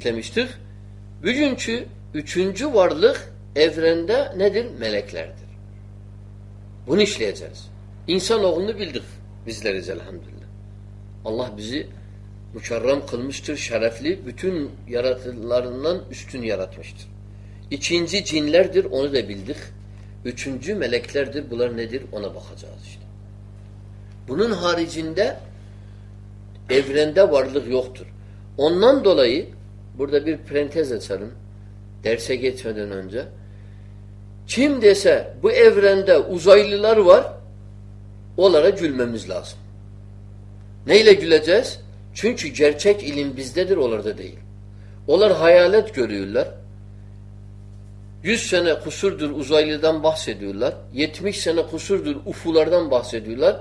işlemiştik. Bugünkü üçüncü varlık evrende nedir? Meleklerdir. Bunu işleyeceğiz. İnsanoğlunu bildik bizleriz elhamdülillah. Allah bizi mükerrem kılmıştır, şerefli, bütün yaratılarından üstün yaratmıştır. İkinci cinlerdir, onu da bildik. Üçüncü meleklerdir, bunlar nedir? Ona bakacağız işte. Bunun haricinde evrende varlık yoktur. Ondan dolayı Burada bir parantez açalım. Derse geçmeden önce. Kim dese bu evrende uzaylılar var onlara gülmemiz lazım. Neyle güleceğiz? Çünkü gerçek ilim bizdedir, onlarda değil. Onlar hayalet görüyorlar. Yüz sene kusurdur uzaylıdan bahsediyorlar. Yetmiş sene kusurdur ufulardan bahsediyorlar.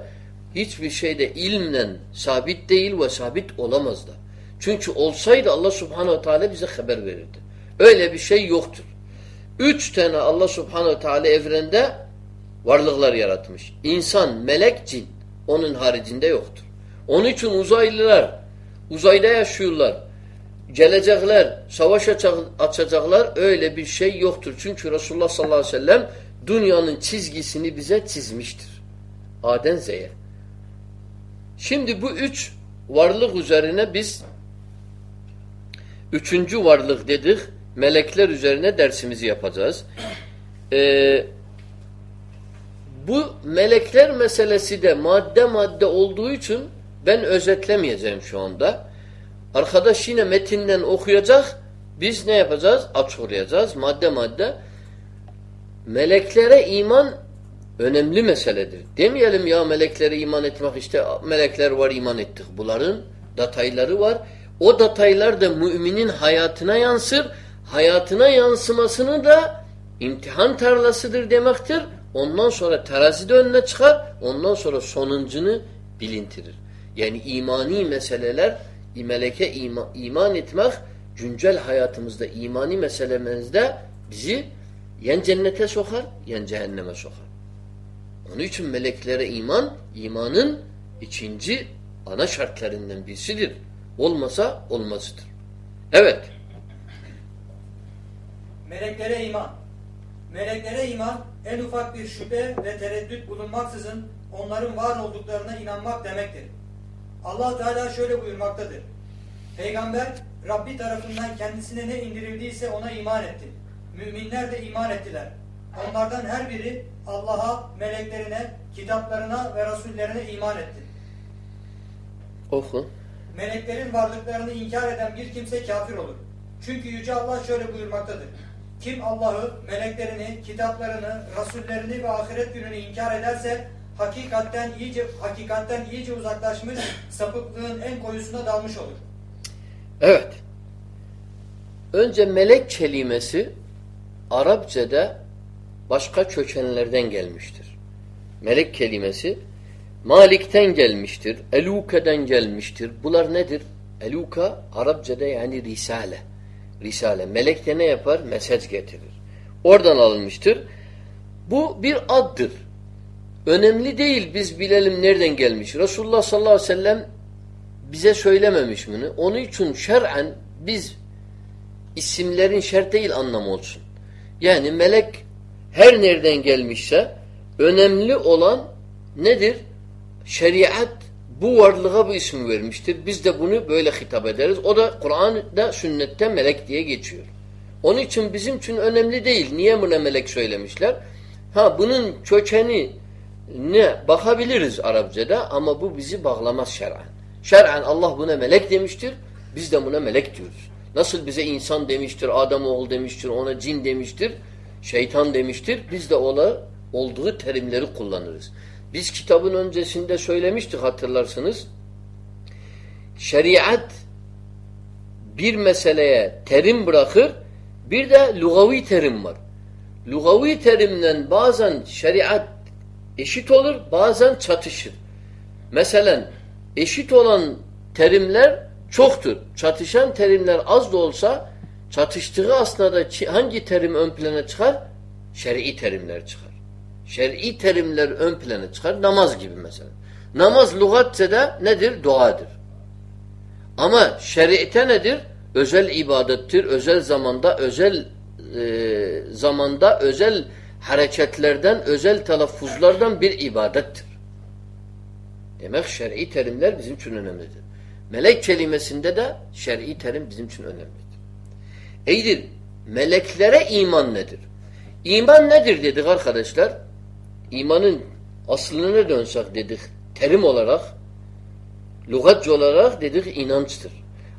Hiçbir şeyde ilmle sabit değil ve sabit olamaz da. Çünkü olsaydı Allah subhanehu teala bize haber verirdi. Öyle bir şey yoktur. Üç tane Allah subhanehu teala evrende varlıklar yaratmış. İnsan, melek, cin. Onun haricinde yoktur. Onun için uzaylılar uzayda yaşıyorlar. Gelecekler, savaş açacaklar öyle bir şey yoktur. Çünkü Resulullah sallallahu aleyhi ve sellem dünyanın çizgisini bize çizmiştir. Aden Z'ye. Şimdi bu üç varlık üzerine biz Üçüncü varlık dedik. Melekler üzerine dersimizi yapacağız. Ee, bu melekler meselesi de madde madde olduğu için ben özetlemeyeceğim şu anda. Arkadaş yine metinden okuyacak. Biz ne yapacağız? Açıklayacağız madde madde. Meleklere iman önemli meseledir. Demeyelim ya meleklere iman etmek işte melekler var iman ettik. Bunların detayları var. O detaylar da müminin hayatına yansır. Hayatına yansımasını da imtihan tarlasıdır demektir. Ondan sonra terazi de önüne çıkar. Ondan sonra sonuncunu bilintirir. Yani imani meseleler, meleke ima, iman etmek güncel hayatımızda, imani meselemizde bizi yen cennete sokar, yen cehenneme sokar. Onun için meleklere iman, imanın ikinci ana şartlarından birisidir. Olmasa olmazdır. Evet. Meleklere iman. Meleklere iman en ufak bir şüphe ve tereddüt bulunmaksızın onların var olduklarına inanmak demektir. Allah Teala şöyle buyurmaktadır. Peygamber Rabbi tarafından kendisine ne indirildiyse ona iman etti. Müminler de iman ettiler. Onlardan her biri Allah'a, meleklerine, kitaplarına ve rasullerine iman etti. Oku meleklerin varlıklarını inkar eden bir kimse kafir olur. Çünkü Yüce Allah şöyle buyurmaktadır. Kim Allah'ı, meleklerini, kitaplarını, rasullerini ve ahiret gününü inkar ederse hakikatten iyice hakikatten iyice uzaklaşmış, sapıklığın en koyusuna dalmış olur. Evet. Önce melek kelimesi Arapçada başka kökenlerden gelmiştir. Melek kelimesi Malik'ten gelmiştir. Eluke'den gelmiştir. Bunlar nedir? Eluka Arapçada yani risale. Risale. Melek de ne yapar? Mesaj getirir. Oradan alınmıştır. Bu bir addır. Önemli değil biz bilelim nereden gelmiş. Resulullah sallallahu aleyhi ve sellem bize söylememiş bunu. Onun için şer'en biz isimlerin şart değil anlamı olsun. Yani melek her nereden gelmişse önemli olan nedir? Şeriat bu varlığa bu isim vermiştir. Biz de bunu böyle hitap ederiz. O da Kur'an'da sünnette melek diye geçiyor. Onun için bizim için önemli değil. Niye buna melek söylemişler? Ha bunun kökeni ne bakabiliriz Arapçada ama bu bizi bağlamaz şer'an. Şer'an Allah buna melek demiştir. Biz de buna melek diyoruz. Nasıl bize insan demiştir, Adam oğul demiştir, ona cin demiştir, şeytan demiştir. Biz de ola olduğu terimleri kullanırız. Biz kitabın öncesinde söylemiştik hatırlarsınız. Şeriat bir meseleye terim bırakır, bir de lugavi terim var. Lugavi terimden bazen şeriat eşit olur, bazen çatışır. Mesela eşit olan terimler çoktur. Çatışan terimler az da olsa çatıştığı aslında hangi terim ön plana çıkar? Şer'i terimler çıkar. Şer'i terimler ön plana çıkar. Namaz gibi mesela. Namaz lügatse de nedir? Duadır. Ama şer'ite nedir? özel ibadettir. Özel zamanda, özel e, zamanda, özel hareketlerden, özel telaffuzlardan bir ibadettir. Demek şer'i terimler bizim için önemlidir. Melek kelimesinde de şer'i terim bizim için önemlidir. Eydir, meleklere iman nedir? İman nedir dedik arkadaşlar? İmanın aslına dönsek dedik terim olarak, lügatçı olarak dedik inançtır.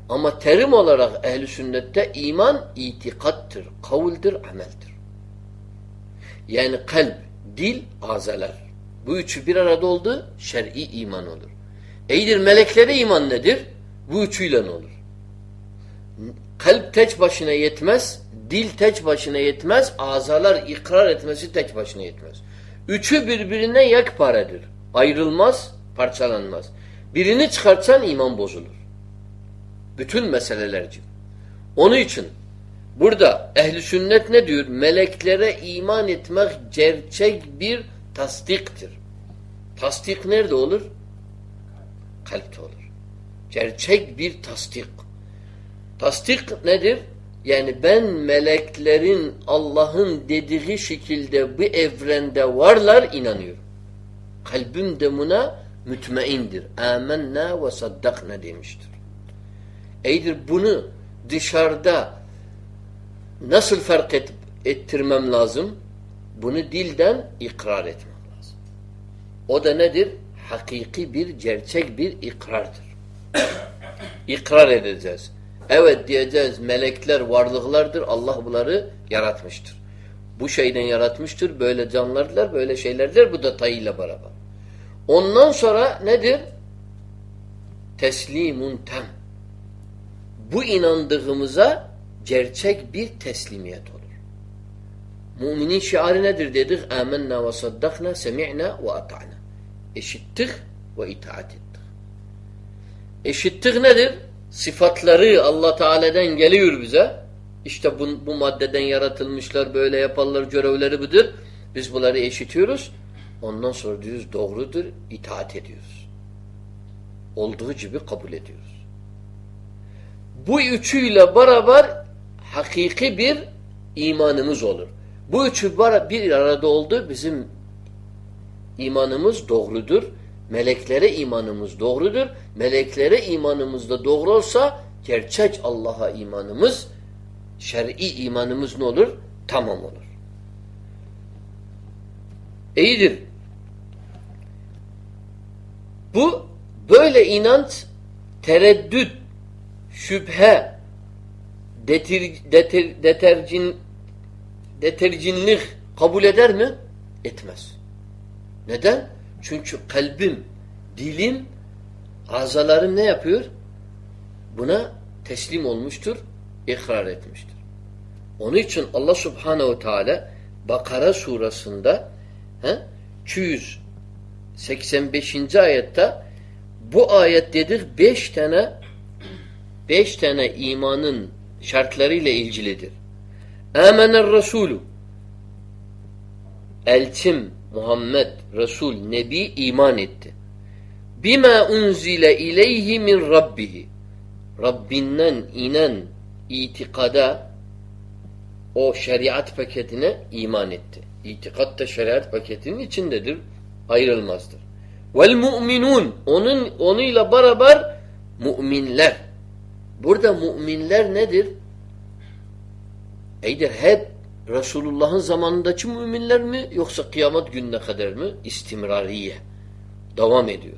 Ama terim olarak ehli sünnette iman itikattır, kavuldir, ameldir. Yani kalp, dil, azalar. Bu üçü bir arada oldu, şer'i iman olur. Eydir meleklere iman nedir? Bu üçüyle ne olur? Kalp tek başına yetmez, dil tek başına yetmez, azalar ikrar etmesi tek başına yetmez. Üçü birbirine yekparedir. Ayrılmaz, parçalanmaz. Birini çıkartsan iman bozulur. Bütün meselelerci. Onun için burada ehli sünnet ne diyor? Meleklere iman etmek gerçek bir tasdiktir. Tasdik nerede olur? Kalpte olur. Gerçek bir tasdik. Tasdik nedir? Yani ben meleklerin Allah'ın dediği şekilde bu evrende varlar inanıyorum. Kalbim de buna mütmeindir. Âmennâ ve saddakna demiştir. Eydir bunu dışarıda nasıl fark et, ettirmem lazım? Bunu dilden ikrar etmem lazım. O da nedir? Hakiki bir, gerçek bir ikrardır. İkrar edeceğiz. Evet diyeceğiz melekler varlıklardır. Allah bunları yaratmıştır. Bu şeyden yaratmıştır. Böyle canlardır, böyle şeylerdir. Bu detayıyla beraber. Ondan sonra nedir? Teslimun tem. Bu inandığımıza gerçek bir teslimiyet olur. Müminin şiarı nedir dedik? Âmennâ ve saddakna, semi'na ve ata'na. Eşittik ve itaat ettik. Eşittik nedir? Sıfatları Allah Teala'dan geliyor bize. İşte bu, bu maddeden yaratılmışlar, böyle yaparlar, görevleri budur. Biz bunları eşitiyoruz. Ondan sonra diyoruz doğrudur, itaat ediyoruz. Olduğu gibi kabul ediyoruz. Bu üçüyle beraber hakiki bir imanımız olur. Bu üçü bir arada oldu. Bizim imanımız doğrudur. Meleklere imanımız doğrudur. Meleklere imanımız da doğru olsa gerçek Allah'a imanımız, şer'i imanımız ne olur? Tamam olur. İyidir. Bu böyle inanç tereddüt, şüphe, detir, detir, detercin, detercinlik kabul eder mi? Etmez. Neden? Çünkü kalbim, dilim, azalarım ne yapıyor? Buna teslim olmuştur, ikrar etmiştir. Onun için Allah Subhanahu Teala Bakara surasında he, 285. ayette bu ayet dedik beş tane beş tane imanın şartlarıyla ilgilidir. Âmener Resulü Elçim Muhammed Resul Nebi iman etti. Bima unzile ileyhi min rabbihi Rabbinden inen itikada o şeriat paketine iman etti. İtikat da şeriat paketinin içindedir. Ayrılmazdır. Vel mu'minun onun onuyla beraber müminler. Burada müminler nedir? Eydir hep Resulullah'ın zamanındaki müminler mi yoksa kıyamet gününe kadar mı? İstimrariye. Devam ediyor.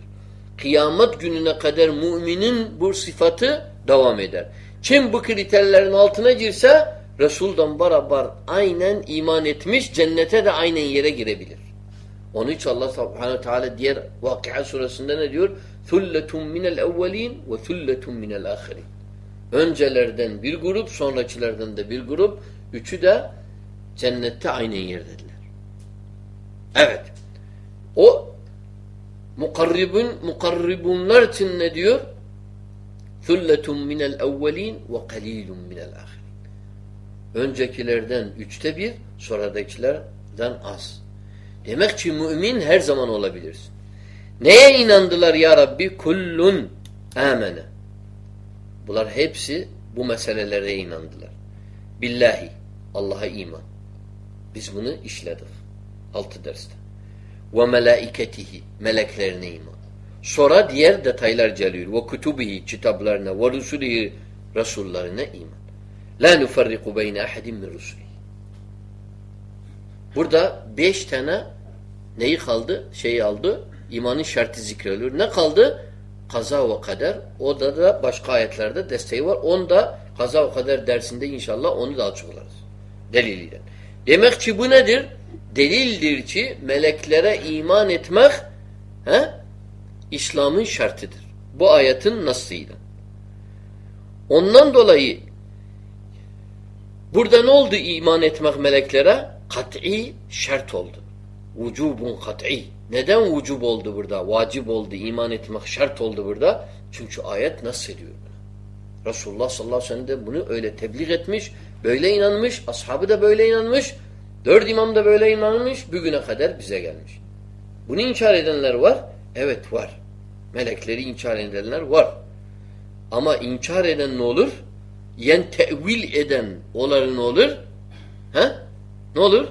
Kıyamet gününe kadar müminin bu sıfatı devam eder. Kim bu kriterlerin altına girse Resul'dan beraber aynen iman etmiş cennete de aynen yere girebilir. Onun için Allah subhanahu teala diğer Vakıa suresinde ne diyor? Thulletun minel evvelin ve thulletun minel ahirin. Öncelerden bir grup, sonrakilerden de bir grup. Üçü de Cennette aynı yerdedirler. Evet. O mukarribun mukarribunlar için ne diyor? Thulletun minel evvelin ve kalilun minel ahirin. Öncekilerden üçte bir, sonradakilerden az. Demek ki mümin her zaman olabilirsin. Neye inandılar ya Rabbi? Kullun amene. Bunlar hepsi bu meselelere inandılar. Billahi. Allah'a iman. Biz bunu işledik. Altı derste. Ve melaiketihi. Meleklerine iman. Sonra diğer detaylar geliyor. Ve kutubihi. Kitaplarına. Ve rusulihi. Resullarına iman. La nufarriku beyne ahadin min rusulihi. Burada beş tane neyi kaldı? Şeyi aldı. İmanın şartı zikrediyor. Ne kaldı? Kaza ve kader. O da da başka ayetlerde desteği var. Onu da kaza ve kader dersinde inşallah onu da açıklarız. Deliliyle. Demek ki bu nedir? Delildir ki meleklere iman etmek he, İslam'ın şartıdır. Bu ayetin nasıyla. Ondan dolayı burada ne oldu iman etmek meleklere? Kat'i şart oldu. Vücubun kat'i. Neden vücub oldu burada? Vacip oldu, iman etmek şart oldu burada. Çünkü ayet nasıl ediyor bunu? Resulullah sallallahu aleyhi ve sellem de bunu öyle tebliğ etmiş, böyle inanmış, ashabı da böyle inanmış, dört imam da böyle inanmış, bugüne kadar bize gelmiş. Bunu inkar edenler var, evet var. Melekleri inkar edenler var. Ama inkar eden ne olur? Yen tevil eden oları ne olur? He? Ne olur?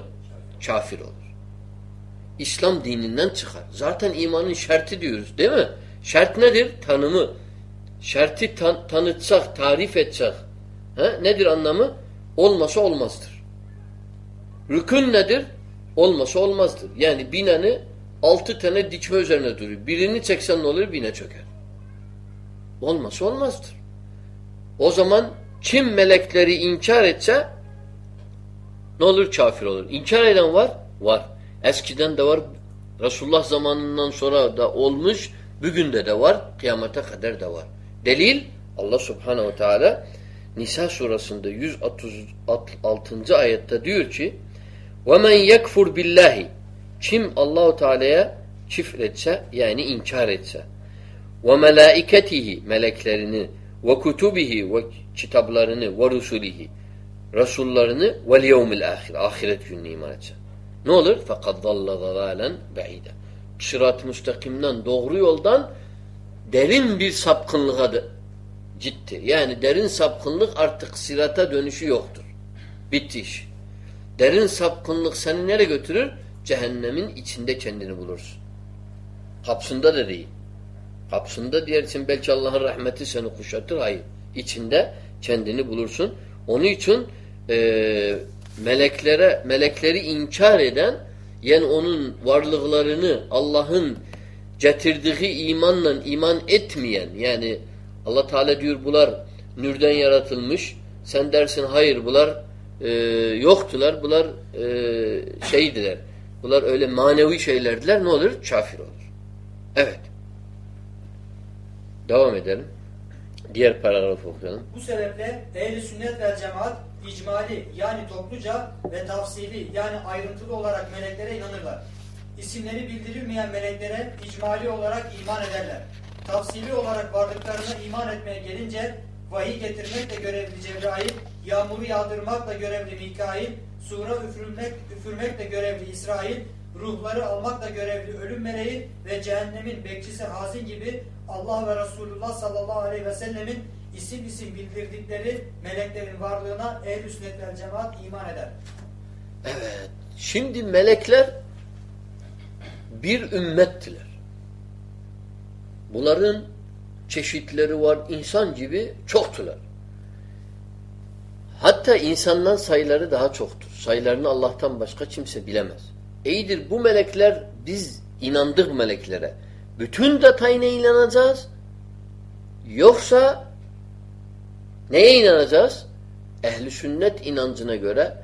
Kafir olur. İslam dininden çıkar. Zaten imanın şartı diyoruz değil mi? Şart nedir? Tanımı. Şartı tan tanıtsak, tarif etsek. He? Nedir anlamı? Olmasa olmazdır. Rükün nedir? Olmasa olmazdır. Yani binanı altı tane dikme üzerine duruyor. Birini çeksen ne olur? Bine çöker. Olmasa olmazdır. O zaman kim melekleri inkar etse ne olur? Kafir olur. İnkar eden var? Var. Eskiden de var. Resulullah zamanından sonra da olmuş. Bugün de de var. Kıyamete kadar da var. Delil Allah subhanehu ve teala Nisa surasında 136. ayette diyor ki وَمَنْ يَكْفُرْ billahi Kim Allahu Teala'ya çifretse yani inkar etse ve melaiketihi meleklerini ve kutubihi ve kitaplarını ve rusulihi Resullarını vel yevmil ahir ahiret gününe iman etse. Ne olur? Fakat dalla dalalen be'ide. Sırat-ı müstakimden, doğru yoldan derin bir sapkınlığa gitti. Yani derin sapkınlık artık sirata dönüşü yoktur. Bitti iş. Derin sapkınlık seni nereye götürür? Cehennemin içinde kendini bulursun. Kapsında da değil. Kapsında diğersin belki Allah'ın rahmeti seni kuşatır. Hayır. İçinde kendini bulursun. Onun için e, meleklere melekleri inkar eden yani onun varlıklarını Allah'ın getirdiği imanla iman etmeyen yani Allah Teala diyor bunlar nürden yaratılmış sen dersin hayır bunlar e, yoktular bunlar e, şeydiler bunlar öyle manevi şeylerdiler ne olur? Kafir olur. Evet. Devam edelim. Diğer paragrafı okuyalım. Bu sebeple ehl sünnet ve cemaat icmali yani topluca ve tafsili yani ayrıntılı olarak meleklere inanırlar. İsimleri bildirilmeyen meleklere icmali olarak iman ederler. Tafsili olarak varlıklarına iman etmeye gelince vahiy getirmekle görevli Cebrail, yağmuru yağdırmakla görevli Mikail, sura üfürmek, üfürmekle görevli İsrail, ruhları almakla görevli ölüm meleği ve cehennemin bekçisi Hazin gibi Allah ve Resulullah sallallahu aleyhi ve sellemin isim isim bildirdikleri meleklerin varlığına ehl-i sünnet cemaat iman eder. Evet. Şimdi melekler bir ümmettiler. Bunların çeşitleri var. insan gibi çoktular. Hatta insandan sayıları daha çoktur. Sayılarını Allah'tan başka kimse bilemez. İyidir bu melekler biz inandık meleklere. Bütün detayına inanacağız. Yoksa neye inanacağız? Ehli sünnet inancına göre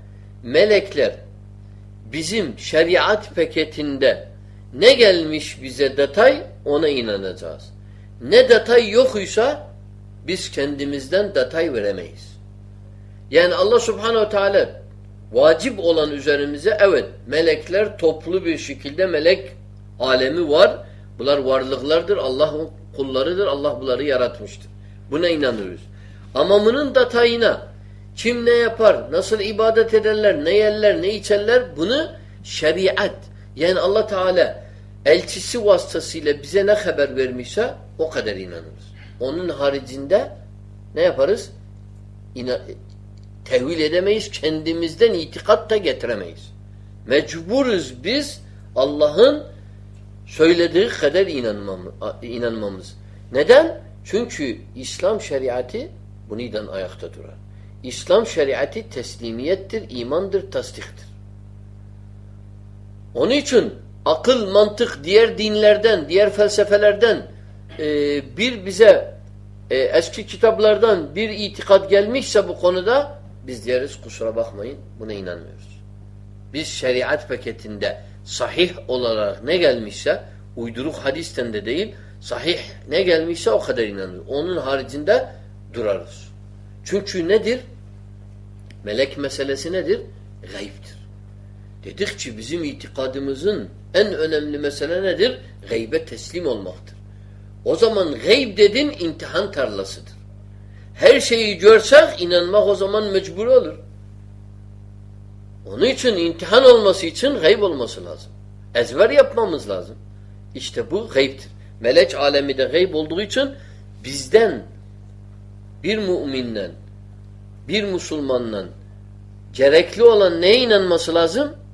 melekler bizim şeriat paketinde ne gelmiş bize detay ona inanacağız. Ne detay yokuysa biz kendimizden detay veremeyiz. Yani Allah subhanehu teala vacip olan üzerimize evet melekler toplu bir şekilde melek alemi var. Bunlar varlıklardır. Allah'ın kullarıdır. Allah bunları yaratmıştır. Buna inanıyoruz. Ama bunun detayına kim ne yapar, nasıl ibadet ederler, ne yerler, ne içerler bunu şeriat yani Allah Teala elçisi vasıtasıyla bize ne haber vermişse o kadar inanırız. Onun haricinde ne yaparız? ina- tevil edemeyiz. Kendimizden itikat da getiremeyiz. Mecburuz biz Allah'ın söylediği kadar inanmamız. Neden? Çünkü İslam şeriatı buniden ayakta durar. İslam şeriatı teslimiyettir, imandır, tasdiktir. Onun için akıl, mantık diğer dinlerden, diğer felsefelerden e, bir bize e, eski kitaplardan bir itikat gelmişse bu konuda biz diyeriz kusura bakmayın buna inanmıyoruz. Biz şeriat paketinde sahih olarak ne gelmişse uyduruk hadisten de değil sahih ne gelmişse o kadar inanırız. Onun haricinde durarız. Çünkü nedir? Melek meselesi nedir? Gaybdir. Dedik ki bizim itikadımızın en önemli mesele nedir? Gaybe teslim olmaktır. O zaman gayb dedin imtihan tarlasıdır. Her şeyi görsek inanmak o zaman mecbur olur. Onun için imtihan olması için gayb olması lazım. Ezber yapmamız lazım. İşte bu gaybdir. Melek alemi de gayb olduğu için bizden bir müminden bir Müslümandan gerekli olan neye inanması lazım?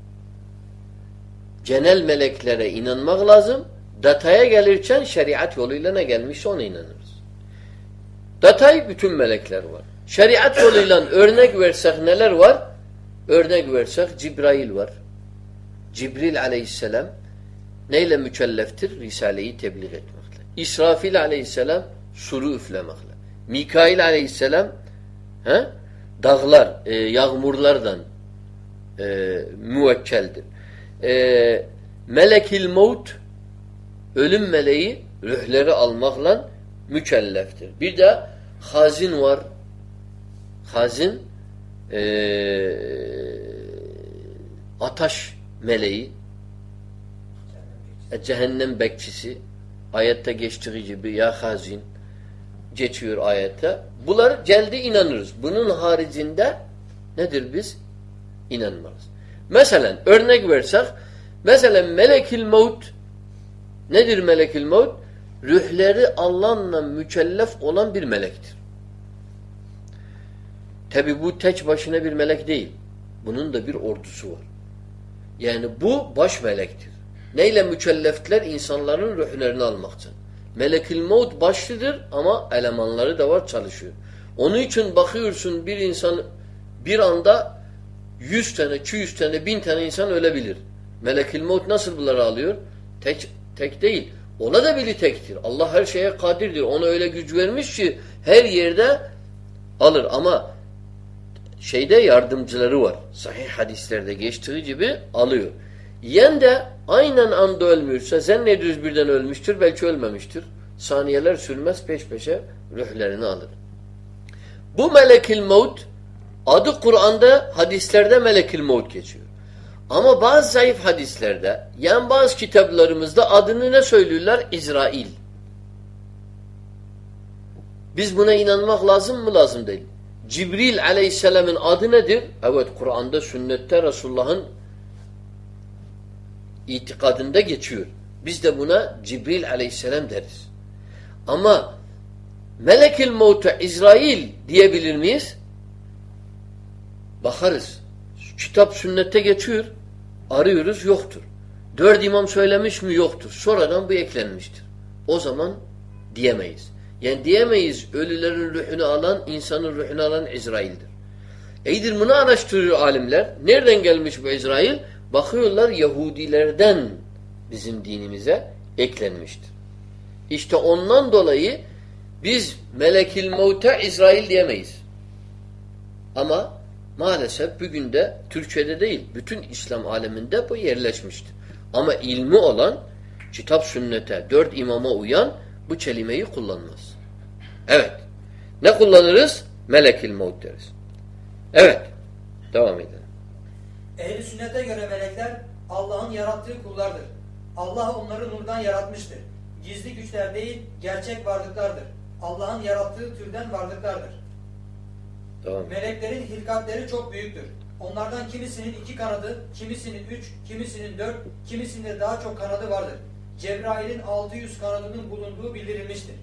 Genel meleklere inanmak lazım. Dataya gelirken şeriat yoluyla ne gelmişse ona inanırız. Datay bütün melekler var. Şeriat yoluyla örnek versek neler var? Örnek versek Cibrail var. Cibril aleyhisselam neyle mükelleftir? Risaleyi tebliğ etmekle. İsrafil aleyhisselam suru üflemekle. Mikail aleyhisselam he? dağlar, e, yağmurlardan e, müvekkeldir. E, Melekil mevt ölüm meleği ruhları almakla mükelleftir. Bir de hazin var. Hazin e, ataş meleği e, cehennem bekçisi ayette geçtiği gibi ya hazin geçiyor ayette. Bunlar geldi inanırız. Bunun haricinde nedir biz? İnanmarız. Mesela örnek versek mesela melekil mevt nedir melekil mevt? Ruhları Allah'la mükellef olan bir melektir. Tabi bu tek başına bir melek değil. Bunun da bir ordusu var. Yani bu baş melektir. Neyle mükelleftiler? İnsanların ruhlarını almak için. Melekil Maut başlıdır ama elemanları da var çalışıyor. Onun için bakıyorsun bir insan bir anda 100 tane, 200 tane, 1000 tane insan ölebilir. Melekil Maut nasıl bunları alıyor? Tek, tek değil. Ona da biri tektir. Allah her şeye kadirdir. Ona öyle güç vermiş ki her yerde alır. Ama şeyde yardımcıları var. Sahih hadislerde geçtiği gibi alıyor. Yen de aynen anda ölmüyorsa zannediyoruz birden ölmüştür belki ölmemiştir. Saniyeler sürmez peş peşe ruhlerini alır. Bu melekil mevt adı Kur'an'da hadislerde melekil mevt geçiyor. Ama bazı zayıf hadislerde yani bazı kitaplarımızda adını ne söylüyorlar? İsrail. Biz buna inanmak lazım mı? Lazım değil. Cibril aleyhisselamın adı nedir? Evet Kur'an'da, sünnette Resulullah'ın itikadında geçiyor. Biz de buna Cibril aleyhisselam deriz. Ama Melekil Mevt'e İsrail diyebilir miyiz? Bakarız. Kitap sünnette geçiyor. Arıyoruz yoktur. Dört imam söylemiş mi? Yoktur. Sonradan bu eklenmiştir. O zaman diyemeyiz. Yani diyemeyiz ölülerin ruhunu alan, insanın ruhunu alan İsrail'dir. Eydir bunu araştırıyor alimler. Nereden gelmiş bu İsrail? Bakıyorlar Yahudilerden bizim dinimize eklenmiştir. İşte ondan dolayı biz melekil mevte İsrail diyemeyiz. Ama maalesef bugün de Türkçe'de değil, bütün İslam aleminde bu yerleşmiştir. Ama ilmi olan, kitap sünnete, dört imama uyan bu kelimeyi kullanmaz. Evet. Ne kullanırız? Melekil mevt deriz. Evet. Devam edelim. Ehli sünnete göre melekler Allah'ın yarattığı kullardır. Allah onları nurdan yaratmıştır. Gizli güçler değil, gerçek varlıklardır. Allah'ın yarattığı türden varlıklardır. Devam. Meleklerin hilkatleri çok büyüktür. Onlardan kimisinin iki kanadı, kimisinin üç, kimisinin dört, kimisinde daha çok kanadı vardır. Cebrail'in 600 kanadının bulunduğu bildirilmiştir.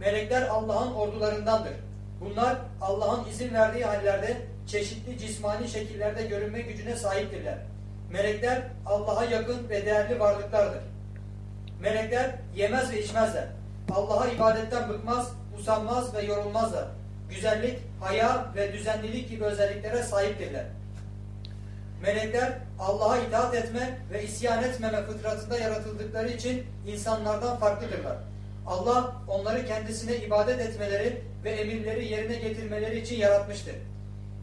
Melekler Allah'ın ordularındandır. Bunlar Allah'ın izin verdiği hallerde çeşitli cismani şekillerde görünme gücüne sahiptirler. Melekler Allah'a yakın ve değerli varlıklardır. Melekler yemez ve içmezler. Allah'a ibadetten bıkmaz, usanmaz ve yorulmazlar. Güzellik, haya ve düzenlilik gibi özelliklere sahiptirler. Melekler Allah'a itaat etme ve isyan etmeme fıtratında yaratıldıkları için insanlardan farklıdırlar. Allah onları kendisine ibadet etmeleri ve emirleri yerine getirmeleri için yaratmıştır.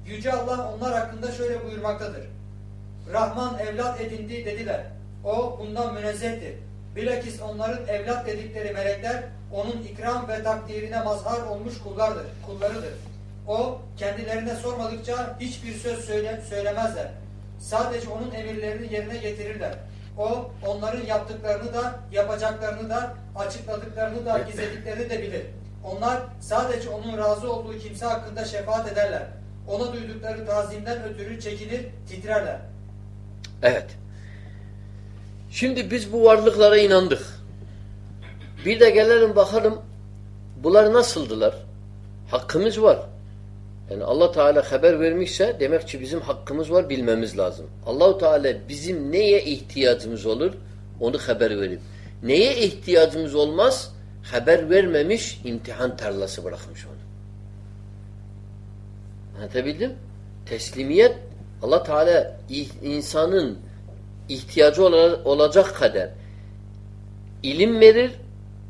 Yüce Allah onlar hakkında şöyle buyurmaktadır. Rahman evlat edindi dediler. O bundan münezzehtir. Bilakis onların evlat dedikleri melekler onun ikram ve takdirine mazhar olmuş kullardır, kullarıdır. O kendilerine sormadıkça hiçbir söz söyle, söylemezler. Sadece onun emirlerini yerine getirirler. O onların yaptıklarını da yapacaklarını da açıkladıklarını da gizlediklerini de bilir. Onlar sadece onun razı olduğu kimse hakkında şefaat ederler. Ona duydukları tazimden ötürü çekinir, titrerler. Evet. Şimdi biz bu varlıklara inandık. Bir de gelelim bakalım bunlar nasıldılar? Hakkımız var. Yani Allah Teala haber vermişse demek ki bizim hakkımız var bilmemiz lazım. Allahu Teala bizim neye ihtiyacımız olur onu haber verip neye ihtiyacımız olmaz haber vermemiş imtihan tarlası bırakmış onu. Anlatabildim? Teslimiyet Allah Teala insanın ihtiyacı olacak kadar ilim verir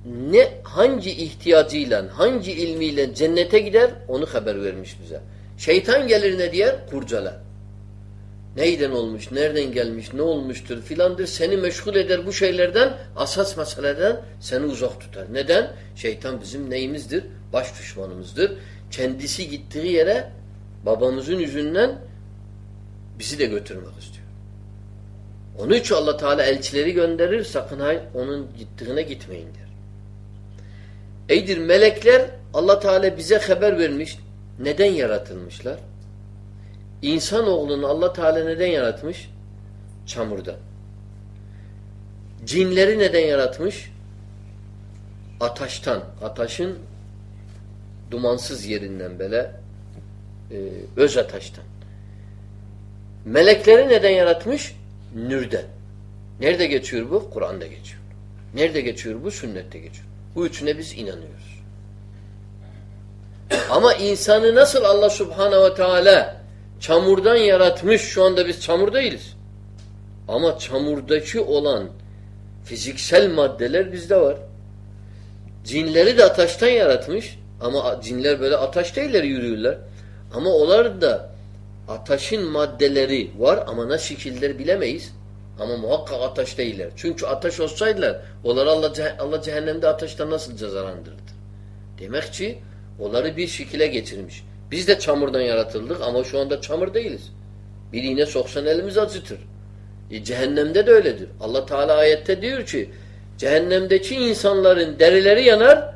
ne hangi ihtiyacıyla, hangi ilmiyle cennete gider onu haber vermiş bize. Şeytan gelir ne diyer? Kurcala. Neyden olmuş, nereden gelmiş, ne olmuştur filandır. Seni meşgul eder bu şeylerden, asas meseleden seni uzak tutar. Neden? Şeytan bizim neyimizdir? Baş düşmanımızdır. Kendisi gittiği yere babamızın yüzünden bizi de götürmek istiyor. Onun için Allah Teala elçileri gönderir, sakın hay onun gittiğine gitmeyin der. Eydir melekler Allah Teala bize haber vermiş. Neden yaratılmışlar? İnsan oğlunu Allah Teala neden yaratmış? Çamurdan. Cinleri neden yaratmış? Ataştan. Ataşın dumansız yerinden böyle e, öz ataştan. Melekleri neden yaratmış? Nürden. Nerede geçiyor bu? Kur'an'da geçiyor. Nerede geçiyor bu? Sünnette geçiyor. Bu üçüne biz inanıyoruz. Ama insanı nasıl Allah subhanehu ve teala çamurdan yaratmış, şu anda biz çamur değiliz. Ama çamurdaki olan fiziksel maddeler bizde var. Cinleri de ataştan yaratmış. Ama cinler böyle ataş değiller yürüyorlar. Ama onlar da ataşın maddeleri var ama ne şekiller bilemeyiz. Ama muhakkak ateş değiller. Çünkü ateş olsaydılar onları Allah, Allah cehennemde ateşten nasıl cezalandırdı? Demek ki onları bir şekilde getirmiş. Biz de çamurdan yaratıldık ama şu anda çamur değiliz. Bir iğne soksan elimiz acıtır. E, cehennemde de öyledir. Allah Teala ayette diyor ki cehennemdeki insanların derileri yanar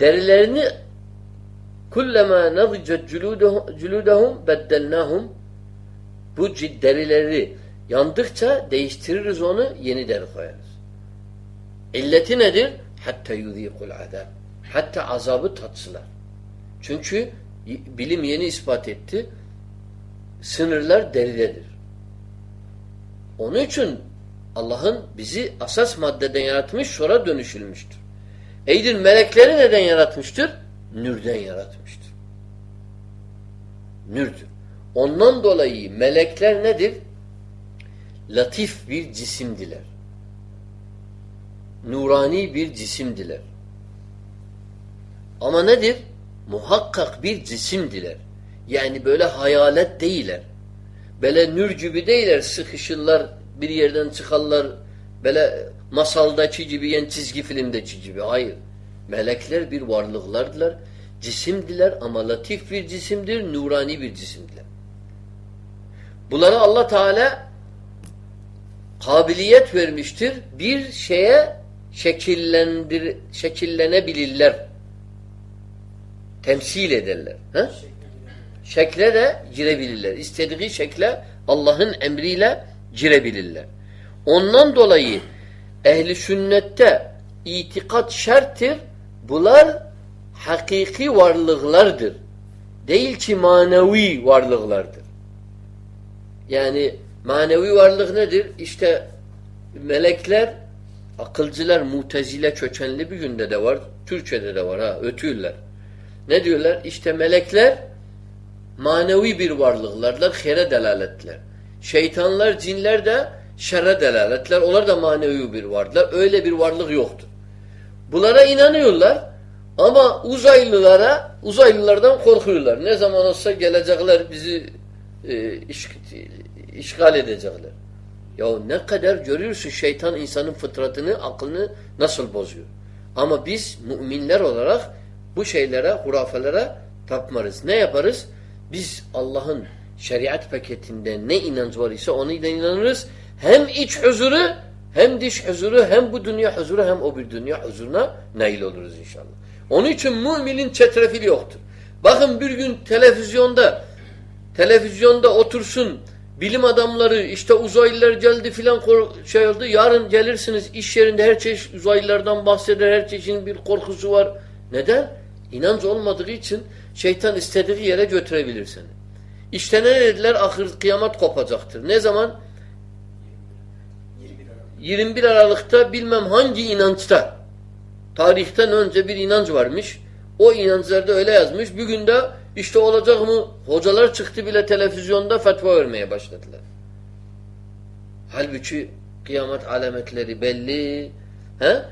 derilerini kullama nadicet culudahum beddelnahum bu derileri Yandıkça değiştiririz onu, yeni deri koyarız. İlleti nedir? Hatta yudîkul azab. Hatta azabı tatsılar. Çünkü bilim yeni ispat etti. Sınırlar deridedir. Onun için Allah'ın bizi asas maddeden yaratmış, sonra dönüşülmüştür. Eydir melekleri neden yaratmıştır? Nürden yaratmıştır. Nürdür. Ondan dolayı melekler nedir? Latif bir cisimdiler. Nurani bir cisimdiler. Ama nedir? Muhakkak bir cisimdiler. Yani böyle hayalet değiller. Böyle nür gibi değiller. Sıkışırlar, bir yerden çıkarlar. Böyle masaldaki gibi, yani çizgi filmdeki gibi. Hayır. Melekler bir varlıklardılar. Cisimdiler ama latif bir cisimdir, nurani bir cisimdiler. Bunları Allah Teala kabiliyet vermiştir. Bir şeye şekillendir, şekillenebilirler. Temsil ederler. Ha? Şekle de girebilirler. İstediği şekle Allah'ın emriyle girebilirler. Ondan dolayı ehli sünnette itikat şerttir. Bunlar hakiki varlıklardır. değil ki manevi varlıklardır. Yani manevi varlık nedir? İşte melekler, akılcılar, mutezile kökenli bir günde de var. Türkçe'de de var ha, ötüyorlar. Ne diyorlar? İşte melekler manevi bir varlıklardır, here delaletler. Şeytanlar, cinler de şerre delaletler. Onlar da manevi bir varlıklar. Öyle bir varlık yoktur. Bunlara inanıyorlar ama uzaylılara, uzaylılardan korkuyorlar. Ne zaman olsa gelecekler bizi e, iş, işgal edecekler. Ya ne kadar görüyorsun şeytan insanın fıtratını, aklını nasıl bozuyor. Ama biz müminler olarak bu şeylere, hurafelere tapmarız. Ne yaparız? Biz Allah'ın şeriat paketinde ne inanç var ise onu da inanırız. Hem iç huzuru, hem dış huzuru, hem bu dünya huzuru, hem o bir dünya huzuruna nail oluruz inşallah. Onun için müminin çetrefili yoktur. Bakın bir gün televizyonda televizyonda otursun bilim adamları işte uzaylılar geldi filan şey oldu. Yarın gelirsiniz iş yerinde her çeşit uzaylılardan bahseder. Her çeşit bir korkusu var. Neden? İnanç olmadığı için şeytan istediği yere götürebilir seni. İşte ne dediler? Ahir kıyamet kopacaktır. Ne zaman? 21 Aralık'ta bilmem hangi inançta tarihten önce bir inanç varmış. O inançlarda öyle yazmış. Bir günde işte olacak mı? Hocalar çıktı bile televizyonda fetva vermeye başladılar. Halbuki kıyamet alametleri belli. He?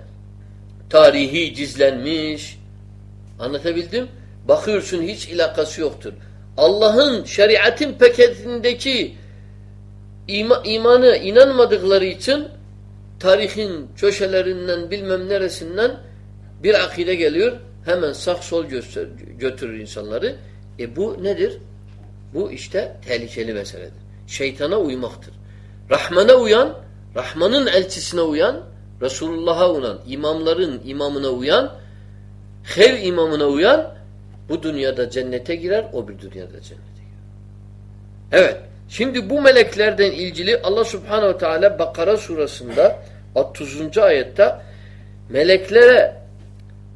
Tarihi gizlenmiş. Anlatabildim? Bakıyorsun hiç ilakası yoktur. Allah'ın şeriatin paketindeki ima, imanı inanmadıkları için tarihin köşelerinden bilmem neresinden bir akide geliyor. Hemen sağ sol göster, götürür insanları. E bu nedir? Bu işte tehlikeli meseledir. Şeytana uymaktır. Rahmana uyan, Rahman'ın elçisine uyan, Resulullah'a uyan, imamların imamına uyan, her imamına uyan bu dünyada cennete girer, o bir dünyada cennete girer. Evet. Şimdi bu meleklerden ilgili Allah Subhanahu Teala Bakara surasında 30. ayette meleklere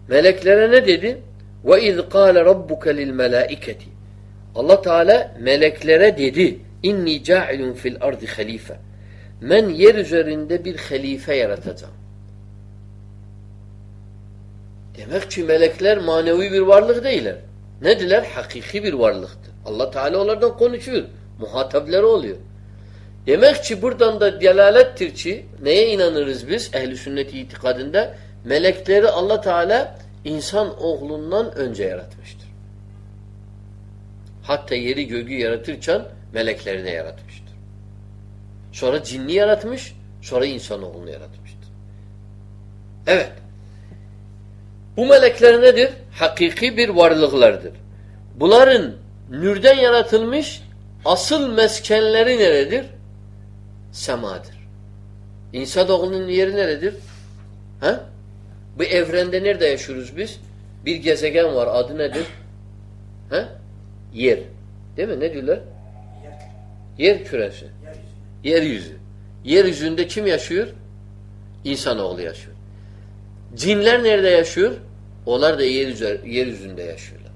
meleklere ne dedi? Ve iz qala rabbuka lil melaiketi Allah Teala meleklere dedi inni ca'ilun fil ardı halife men yer üzerinde bir halife yaratacağım. Demek ki melekler manevi bir varlık değiller. Nediler? Hakiki bir varlıktır. Allah Teala onlardan konuşuyor. Muhatapları oluyor. Demek ki buradan da delalettir ki neye inanırız biz ehli sünnet itikadında? Melekleri Allah Teala insan oğlundan önce yaratmıştır. Hatta yeri göğü yaratırken melekleri de yaratmıştır. Sonra cinni yaratmış, sonra insan oğlunu yaratmıştır. Evet. Bu melekler nedir? Hakiki bir varlıklardır. Bunların nürden yaratılmış asıl meskenleri neredir? Semadır. İnsan oğlunun yeri neredir? Ha? Bu evrende nerede yaşıyoruz biz? Bir gezegen var. Adı nedir? Ha? Yer. Değil mi? Ne diyorlar? Yer küresi. Yeryüzü. Yeryüzünde kim yaşıyor? İnsanoğlu yaşıyor. Cinler nerede yaşıyor? Onlar da yeryüzünde yaşıyorlar.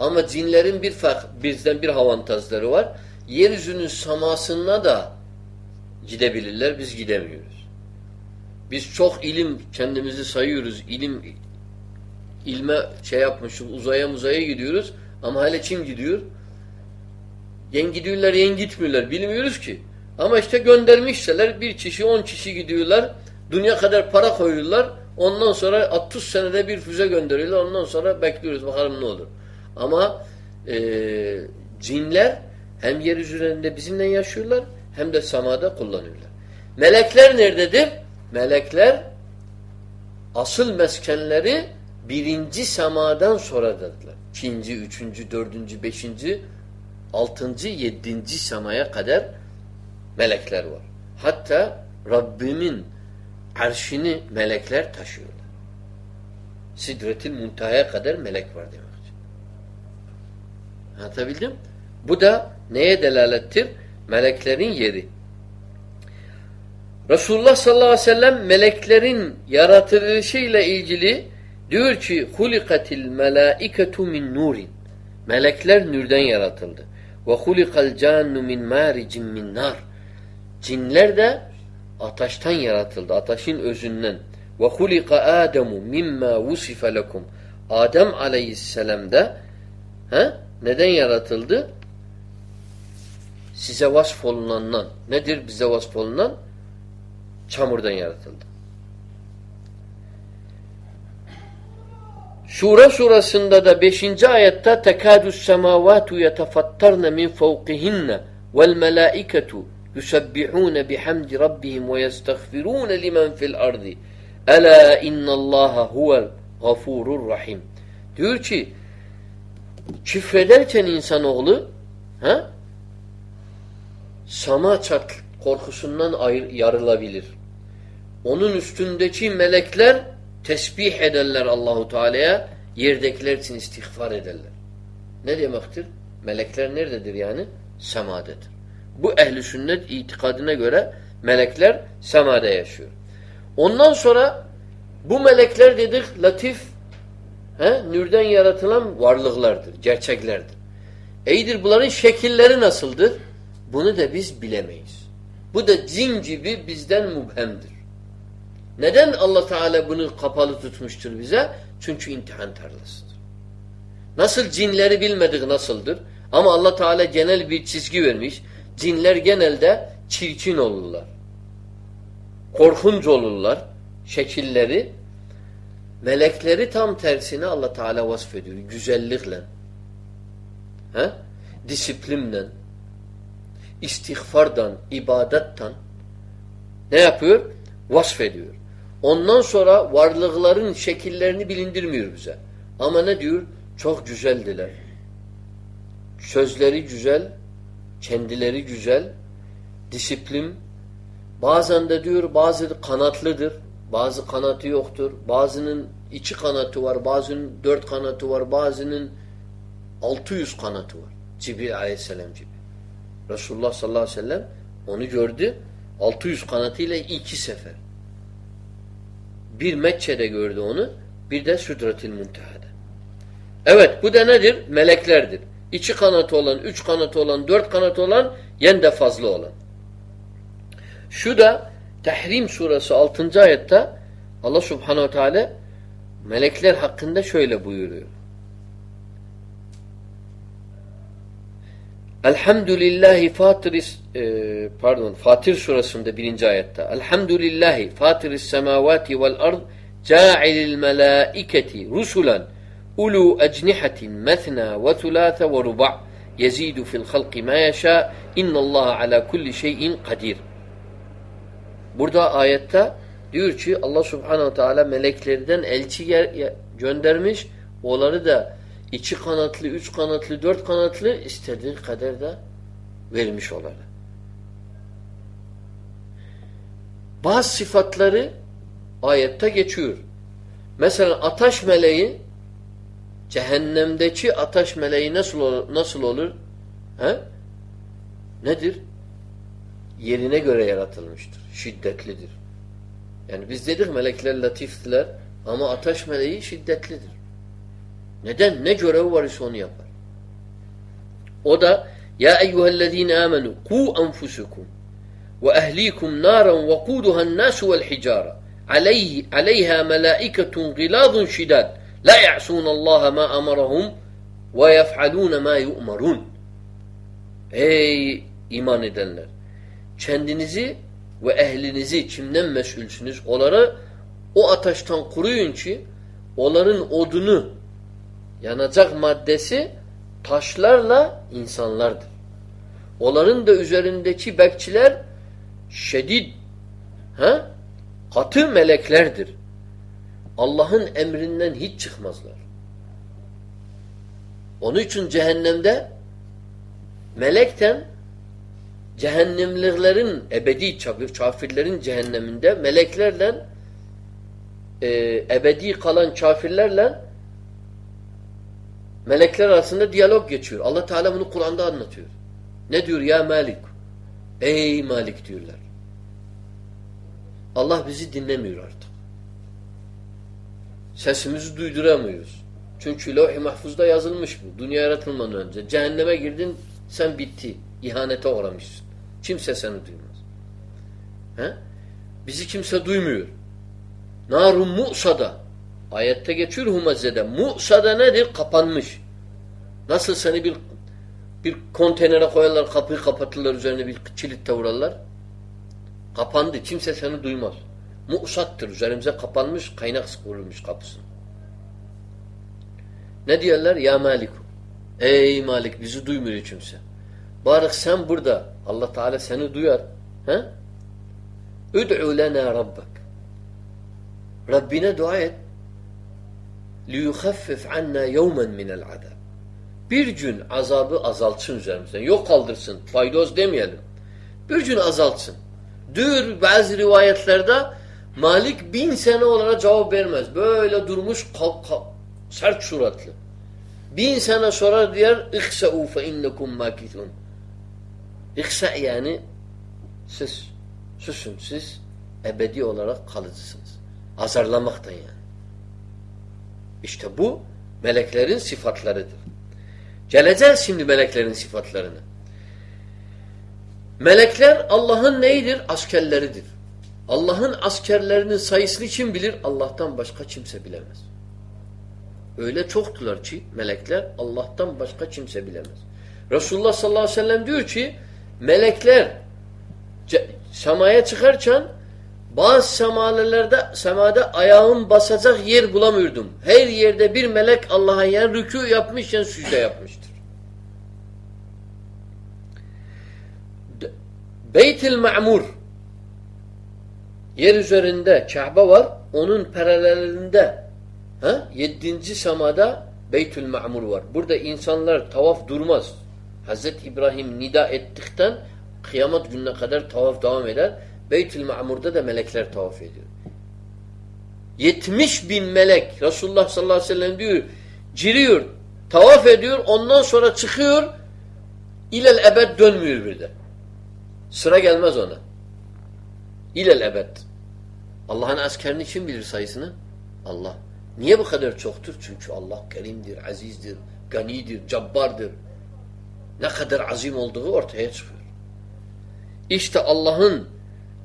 Ama cinlerin bir fark, bizden bir avantajları var. Yeryüzünün samasına da gidebilirler, biz gidemiyoruz. Biz çok ilim kendimizi sayıyoruz, ilim ilme şey yapmışız, uzaya muzaya gidiyoruz ama hala kim gidiyor? Yen gidiyorlar, yen gitmiyorlar. Bilmiyoruz ki. Ama işte göndermişseler bir kişi, on kişi gidiyorlar. Dünya kadar para koyuyorlar. Ondan sonra 60 senede bir füze gönderiyorlar. Ondan sonra bekliyoruz bakalım ne olur. Ama e, cinler hem yer üzerinde bizimle yaşıyorlar hem de samada kullanıyorlar. Melekler nerededir? Melekler asıl meskenleri birinci semadan sonradadırlar. İkinci, üçüncü, dördüncü, beşinci, altıncı, yedinci semaya kadar melekler var. Hatta Rabbimin arşini melekler taşıyorlar. Sidretil muntahaya kadar melek var demek. Anlatabildim? Bu da neye delalettir? Meleklerin yeri. Resulullah sallallahu aleyhi ve sellem meleklerin yaratılışıyla ilgili diyor ki hulikatil melaiketu min nurin. Melekler nürden yaratıldı. Ve hulikal cannu min maricin min nar. Cinler de ateşten yaratıldı. Ateşin özünden. Ve hulika Ademu mimma vusife lekum. Adem aleyhisselam da he, neden yaratıldı? Size vasf olunandan. Nedir bize vasf olunan? Çamurdan yaratıldı. Şura surasında da 5. ayette tekadus semavatu yetefattarne min fevqihinne vel melaiketu yusebbihune bihamdi rabbihim ve yestagfirune limen fil ardi ela innallaha huvel gafurur rahim. Diyor ki küfrederken insanoğlu ha, sama çat korkusundan ayrı, yarılabilir. Onun üstündeki melekler tesbih ederler Allahu Teala'ya, yerdekiler için istiğfar ederler. Ne demektir? Melekler nerededir yani? Semadedir. Bu ehli sünnet itikadına göre melekler semada yaşıyor. Ondan sonra bu melekler dedik latif he, nürden yaratılan varlıklardır, gerçeklerdir. İyidir bunların şekilleri nasıldır? Bunu da biz bilemeyiz. Bu da cin gibi bizden mübhemdir. Neden Allah Teala bunu kapalı tutmuştur bize? Çünkü imtihan tarlasıdır. Nasıl cinleri bilmedik nasıldır? Ama Allah Teala genel bir çizgi vermiş. Cinler genelde çirkin olurlar. Korkunç olurlar. Şekilleri. Melekleri tam tersine Allah Teala vasfediyor. Güzellikle. He? Disiplinle. istiğfardan, ibadetten ne yapıyor? Vasfediyor. Ondan sonra varlıkların şekillerini bilindirmiyor bize. Ama ne diyor? Çok güzeldiler. Sözleri güzel, kendileri güzel, disiplin. Bazen de diyor bazı kanatlıdır, bazı kanatı yoktur. Bazının iki kanatı var, bazının dört kanatı var, bazının altı yüz kanatı var. Cibril aleyhisselam gibi. Resulullah sallallahu aleyhi ve sellem onu gördü. 600 kanatıyla iki sefer. Bir Mekke'de gördü onu. Bir de Südretil Munteha'da. Evet bu da nedir? Meleklerdir. İki kanatı olan, üç kanatı olan, dört kanatı olan, yen de fazla olan. Şu da Tahrim suresi 6. ayette Allah subhanehu teala melekler hakkında şöyle buyuruyor. Elhamdülillahi fatiris e, pardon Fatir surasında birinci ayette Elhamdülillahi fatiris semavati vel ard ca'ilil melaiketi rusulan ulu ecnihatin methna ve thulâthe ve ruba' yezidu fil halki ma yasha innallaha ala kulli şeyin kadir. Burada ayette diyor ki Allah subhanehu teala meleklerden elçi yer, göndermiş onları da iki kanatlı, üç kanatlı, dört kanatlı istediği kadar da vermiş onlara. Bazı sıfatları ayette geçiyor. Mesela ataş meleği cehennemdeki ataş meleği nasıl olur? Nasıl olur? He? Nedir? Yerine göre yaratılmıştır. Şiddetlidir. Yani biz dedik melekler latiftiler ama ataş meleği şiddetlidir. Neden? Ne görevi var ise onu yapar. O da Ya eyyühellezine amenu ku enfusukum ve ehlikum naran ve kuduhan nasu vel hicara aleyha melaiketun gilazun şidad la ya'sunallaha ma amarahum ve yef'alun ma yu'marun Ey iman edenler! Kendinizi ve ehlinizi kimden mesulsünüz? Onları o ateşten kuruyun ki onların odunu yanacak maddesi taşlarla insanlardır. Onların da üzerindeki bekçiler şedid, he? katı meleklerdir. Allah'ın emrinden hiç çıkmazlar. Onun için cehennemde melekten cehennemliklerin ebedi kafirlerin cehenneminde meleklerle e, ebedi kalan kafirlerle Melekler arasında diyalog geçiyor. Allah Teala bunu Kur'an'da anlatıyor. Ne diyor ya Malik? Ey Malik diyorlar. Allah bizi dinlemiyor artık. Sesimizi duyduramıyoruz. Çünkü levh-i mahfuzda yazılmış bu. Dünya yaratılmadan önce. Cehenneme girdin sen bitti. İhanete uğramışsın. Kimse seni duymaz. He? Bizi kimse duymuyor. Narun mu'sada. Ayette geçiyor humazzede. Mu'sada nedir? Kapanmış. Nasıl seni bir bir konteynere koyarlar, kapıyı kapatırlar, üzerine bir kilit vurarlar. Kapandı. Kimse seni duymaz. Mu'sattır. Üzerimize kapanmış, kaynak vurulmuş kapısın. Ne diyorlar? Ya Malik. Ey Malik bizi duymuyor kimse. Bari sen burada. Allah Teala seni duyar. He? Üd'u lena rabbek. Rabbine dua et. لِيُخَفِّفْ عَنَّا يَوْمًا مِنَ الْعَذَابِ Bir gün azabı azaltsın üzerimizden. Yok kaldırsın. Faydoz demeyelim. Bir gün azaltsın. Dür bazı rivayetlerde Malik bin sene olarak cevap vermez. Böyle durmuş kalk, kalk, sert suratlı. Bin sene sonra diyor اِخْسَعُوا فَاِنَّكُمْ مَاكِثُونَ İhsa yani siz susun siz ebedi olarak kalıcısınız. Azarlamaktan yani. İşte bu meleklerin sıfatlarıdır. Geleceğiz şimdi meleklerin sıfatlarını. Melekler Allah'ın neyidir? Askerleridir. Allah'ın askerlerinin sayısını kim bilir? Allah'tan başka kimse bilemez. Öyle çoktular ki melekler Allah'tan başka kimse bilemez. Resulullah sallallahu aleyhi ve sellem diyor ki melekler semaya çıkarken bazı semalelerde semada ayağım basacak yer bulamıyordum. Her yerde bir melek Allah'a yen rükû yapmış yen sücde yapmıştır. Beytil Ma'mur yer üzerinde Kabe var. Onun paralelinde ha? yedinci semada Beytül Ma'mur var. Burada insanlar tavaf durmaz. Hazreti İbrahim nida ettikten kıyamet gününe kadar tavaf devam eder. Beytül Ma'mur'da da melekler tavaf ediyor. 70 bin melek Resulullah sallallahu aleyhi ve sellem diyor giriyor, tavaf ediyor, ondan sonra çıkıyor ilel ebed dönmüyor bir de. Sıra gelmez ona. İlel ebed. Allah'ın askerini kim bilir sayısını? Allah. Niye bu kadar çoktur? Çünkü Allah kerimdir, azizdir, ganidir, cabbardır. Ne kadar azim olduğu ortaya çıkıyor. İşte Allah'ın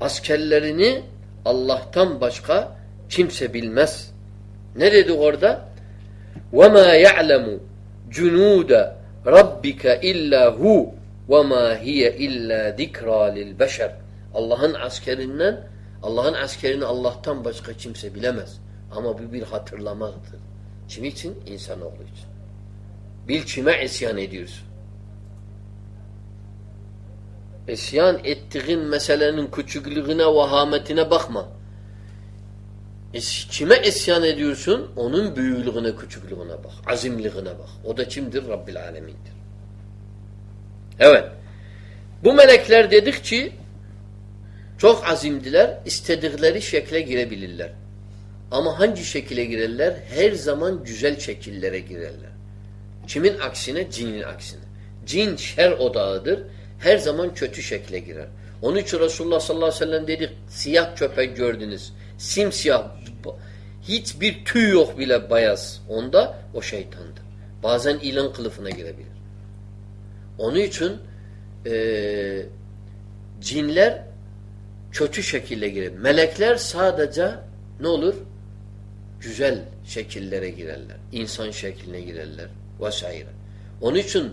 askerlerini Allah'tan başka kimse bilmez. Ne dedi orada? وَمَا يَعْلَمُ جُنُودَ رَبِّكَ اِلَّا هُ وَمَا هِيَ اِلَّا ذِكْرَى لِلْبَشَرِ Allah'ın askerinden Allah'ın askerini Allah'tan başka kimse bilemez. Ama bu bir hatırlamaktır. Kim için? İnsanoğlu için. Bil kime isyan ediyorsun? İsyan ettiğin meselenin küçüklüğüne, vahametine bakma. Kime isyan ediyorsun? Onun büyüklüğüne, küçüklüğüne bak. Azimliğine bak. O da kimdir? Rabbil Alemin'dir. Evet. Bu melekler dedik ki çok azimdiler. istedikleri şekle girebilirler. Ama hangi şekile girerler? Her zaman güzel şekillere girerler. Kimin aksine? Cinin aksine. Cin şer odağıdır her zaman kötü şekle girer. Onun için Resulullah sallallahu aleyhi ve sellem dedi siyah köpek gördünüz. Simsiyah hiçbir tüy yok bile bayaz. Onda o şeytandır. Bazen ilan kılıfına girebilir. Onun için e, cinler kötü şekilde girer. Melekler sadece ne olur? Güzel şekillere girerler. İnsan şekline girerler. Vesaire. Onun için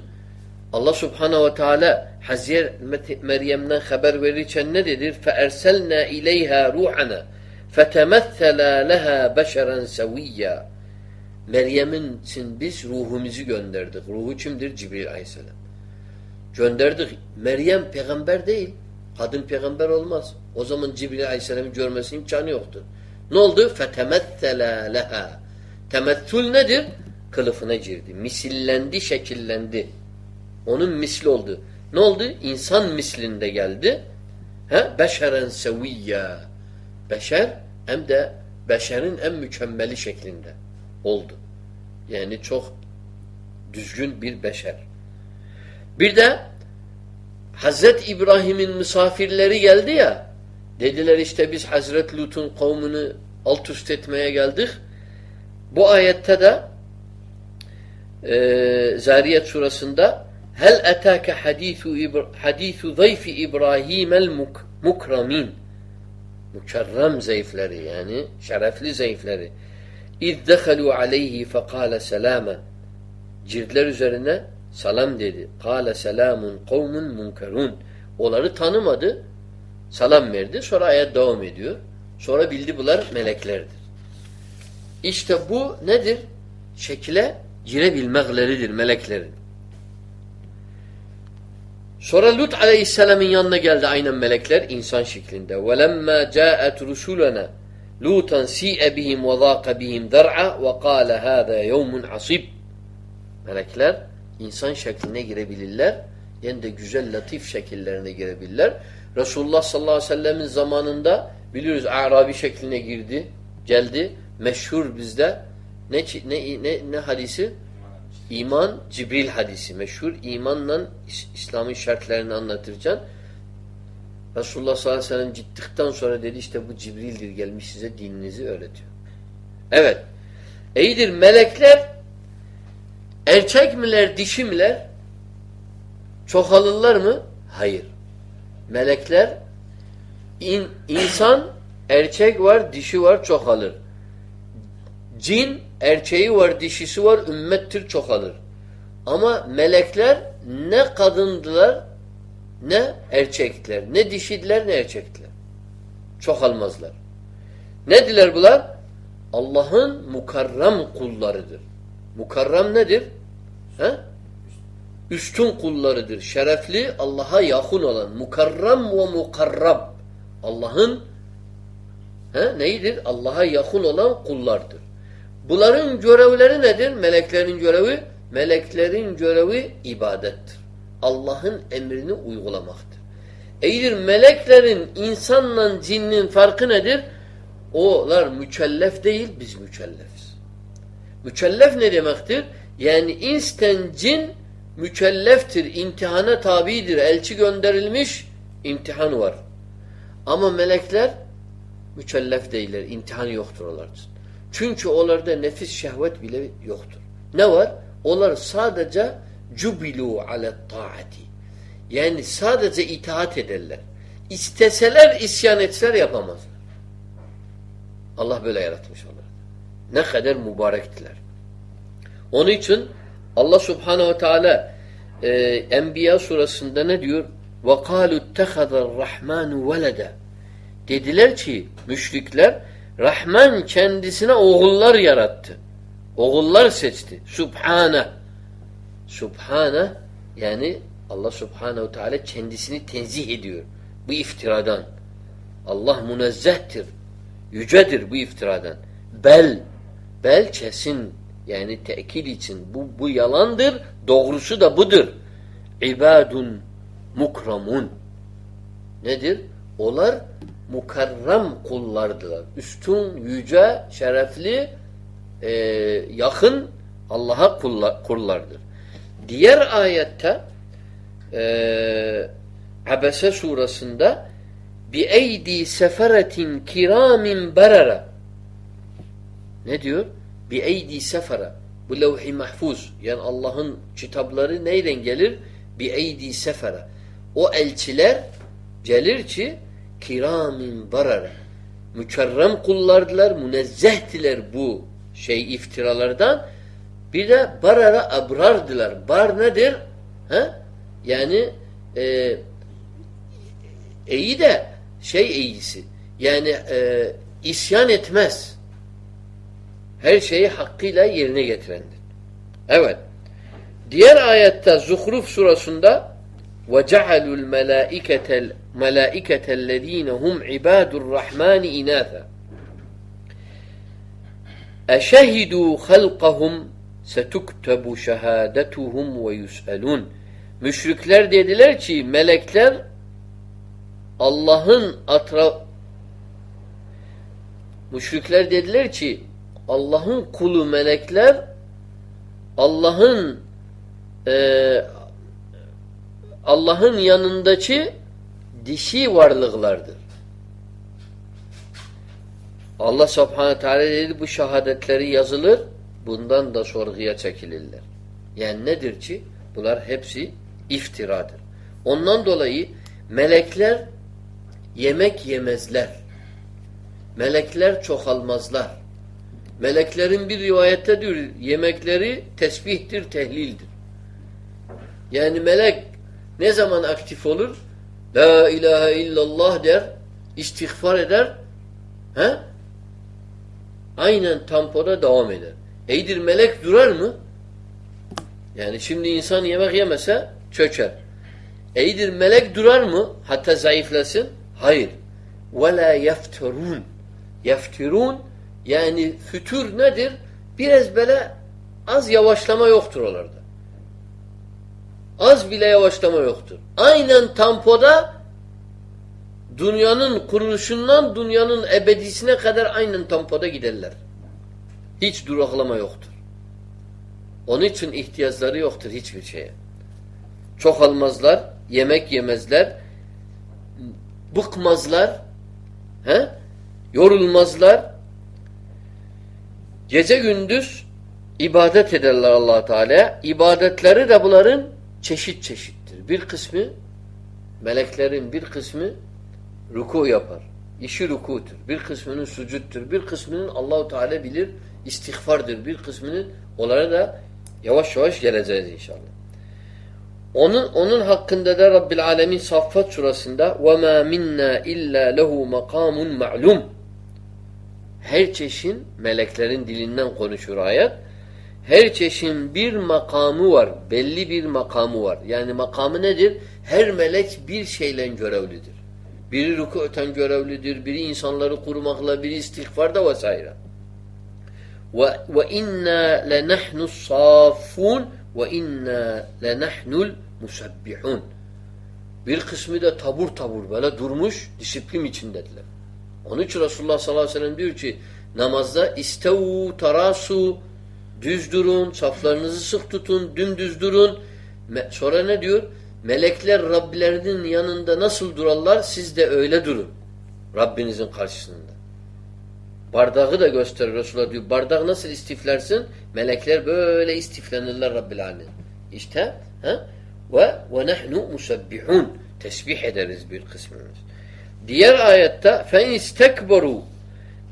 Allah subhanehu ve teala Hazreti Meryem'den haber verirken ne dedir? فَاَرْسَلْنَا اِلَيْهَا رُوحَنَا فَتَمَثَّلَا لَهَا بَشَرًا سَوِيًّا Meryem'in için biz ruhumuzu gönderdik. Ruhu kimdir? Cibril aleyhisselam. Gönderdik. Meryem peygamber değil. Kadın peygamber olmaz. O zaman Cibril aleyhisselamı görmesi imkanı yoktur. Ne oldu? فَتَمَثَّلَا لَهَا Temethül nedir? Kılıfına girdi. Misillendi, şekillendi. Onun misli oldu. Ne oldu? İnsan mislinde geldi. He? Beşeren seviyya. Beşer hem de beşerin en mükemmeli şeklinde oldu. Yani çok düzgün bir beşer. Bir de Hazret İbrahim'in misafirleri geldi ya dediler işte biz Hazret Lut'un kavmini alt üst etmeye geldik. Bu ayette de e, Zariyet surasında Hel etâke hadîthu, İbra hadîthu zayfi İbrahim'el muk mukramin mükerrem zayıfları yani şerefli zayıfları İz dehalu aleyhi fekâle selâme Girdiler üzerine salam dedi. Kâle selâmun kavmun munkerun. Onları tanımadı. Salam verdi. Sonra ayet devam ediyor. Sonra bildi bunlar meleklerdir. İşte bu nedir? Şekile girebilmekleridir meleklerin. Sonra Lut aleyhisselamın yanına geldi aynen melekler insan şeklinde. وَلَمَّا جَاءَتْ رُسُولَنَا لُوتًا سِيءَ بِهِمْ وَضَاقَ بِهِمْ دَرْعًا وَقَالَ هَذَا يَوْمٌ عَصِيبٌ Melekler insan şekline girebilirler. Yani de güzel, latif şekillerine girebilirler. Resulullah sallallahu aleyhi ve sellemin zamanında biliyoruz Arabi şekline girdi, geldi. Meşhur bizde ne ne ne, ne hadisi? İman Cibril hadisi. Meşhur imanla İslam'ın şartlarını anlatıracaksın. Resulullah sallallahu aleyhi ve sellem gittikten sonra dedi işte bu Cibril'dir gelmiş size dininizi öğretiyor. Evet. İyidir melekler erkek miler dişi miler? Çoğalırlar mı? Hayır. Melekler in, insan erkek var dişi var çoğalır. Cin erkeği var dişisi var ümmettir çoğalır. Ama melekler ne kadındılar ne erkekler. Ne dişidiler ne erkekler. Çoğalmazlar. Ne diler bunlar? Allah'ın mukarram kullarıdır. Mukarram nedir? He? Üstün kullarıdır. Şerefli, Allah'a yakın olan. Mukarram ve mukarrab. Allah'ın he, neydir? Allah'a yakın olan kullardır. Bunların görevleri nedir? Meleklerin görevi? Meleklerin görevi ibadettir. Allah'ın emrini uygulamaktır. Eğer meleklerin insanla cinnin farkı nedir? Olar mükellef değil, biz mükellefiz. Mükellef ne demektir? Yani insten cin mükelleftir, imtihana tabidir, elçi gönderilmiş, imtihan var. Ama melekler mükellef değiller, imtihan yoktur onlar için. Çünkü onlarda nefis şehvet bile yoktur. Ne var? Onlar sadece cubilu ale taati. Yani sadece itaat ederler. İsteseler isyan etseler yapamazlar. Allah böyle yaratmış onları. Ne kadar mübarektiler. Onun için Allah subhanehu ve teala e, Enbiya surasında ne diyor? وَقَالُوا اتَّخَذَ الرَّحْمَانُ وَلَدًا Dediler ki müşrikler Rahman kendisine oğullar yarattı. Oğullar seçti. Subhane. Subhane yani Allah subhanehu teala kendisini tenzih ediyor. Bu iftiradan. Allah münezzehtir. Yücedir bu iftiradan. Bel. Bel kesin. Yani tekil için. Bu, bu yalandır. Doğrusu da budur. İbadun mukramun. Nedir? Onlar mukarram kullardılar. Üstün, yüce, şerefli, e, yakın Allah'a kullardır. Diğer ayette e, Abese surasında bi eydi seferetin kiramin berara ne diyor? Bi eydi sefere bu levh-i mahfuz yani Allah'ın kitapları neyden gelir? Bi eydi sefere o elçiler gelir ki kiramin barara mükerrem kullardılar, münezzehtiler bu şey iftiralardan. Bir de barara abrardılar. Bar nedir? He? Yani e, iyi de şey iyisi. Yani e, isyan etmez. Her şeyi hakkıyla yerine getirendir. Evet. Diğer ayette Zuhruf surasında وَجَعَلُوا الْمَلَائِكَةَ مَلَائِكَةَ الَّذ۪ينَ هُمْ عِبَادُ الرَّحْمَانِ اِنَاثًا اَشَهِدُوا خَلْقَهُمْ سَتُكْتَبُ شَهَادَتُهُمْ وَيُسْأَلُونَ Müşrikler dediler ki melekler Allah'ın atra Müşrikler dediler ki Allah'ın kulu melekler Allah'ın e, Allah'ın yanındaki dişi varlıklardır. Allah subhanahu teala dedi bu şehadetleri yazılır bundan da sorguya çekilirler. Yani nedir ki? Bunlar hepsi iftiradır. Ondan dolayı melekler yemek yemezler. Melekler çoğalmazlar. Meleklerin bir rivayette diyor yemekleri tesbihtir, tehlildir. Yani melek ne zaman aktif olur? La ilahe illallah der, istiğfar eder. He? Aynen tampoda devam eder. Eydir melek durar mı? Yani şimdi insan yemek yemese çöker. Eydir melek durar mı? Hatta zayıflasın? Hayır. وَلَا يَفْتَرُونَ Yeftirun yani fütür nedir? Biraz böyle az yavaşlama yoktur onlarda. Az bile yavaşlama yoktur. Aynen tampoda dünyanın kuruluşundan dünyanın ebedisine kadar aynen tampoda giderler. Hiç duraklama yoktur. Onun için ihtiyaçları yoktur hiçbir şeye. Çok almazlar, yemek yemezler, bıkmazlar, he? yorulmazlar. Gece gündüz ibadet ederler allah Teala. İbadetleri de bunların çeşit çeşittir. Bir kısmı meleklerin bir kısmı ruku yapar. İşi rukudur. Bir kısmının sucuttur. Bir kısmının Allahu Teala bilir istiğfardır. Bir kısmının onlara da yavaş yavaş geleceğiz inşallah. Onun onun hakkında da Rabbil Alemin Saffat surasında ve ma minna illa lehu makamun ma'lum. Her çeşin meleklerin dilinden konuşur ayet. Her çeşin bir makamı var. Belli bir makamı var. Yani makamı nedir? Her melek bir şeyle görevlidir. Biri ruku öten görevlidir, biri insanları korumakla, biri istiğfarda vesaire. Ve inna lenahnu saffun ve inna lenahnul musabbihun. Bir kısmı da tabur tabur böyle durmuş disiplin içindediler. Onun için Resulullah sallallahu aleyhi ve sellem diyor ki namazda istevu tarasu düz durun, saflarınızı sık tutun, dümdüz durun. Sonra ne diyor? Melekler Rablerinin yanında nasıl durarlar siz de öyle durun. Rabbinizin karşısında. Bardağı da gösterir Resulullah diyor. Bardak nasıl istiflersin? Melekler böyle istiflenirler Rabbil Alemin. İşte he? ve ve nahnu musabbihun. Tesbih ederiz bir kısmımız. Diğer ayette fe istekbaru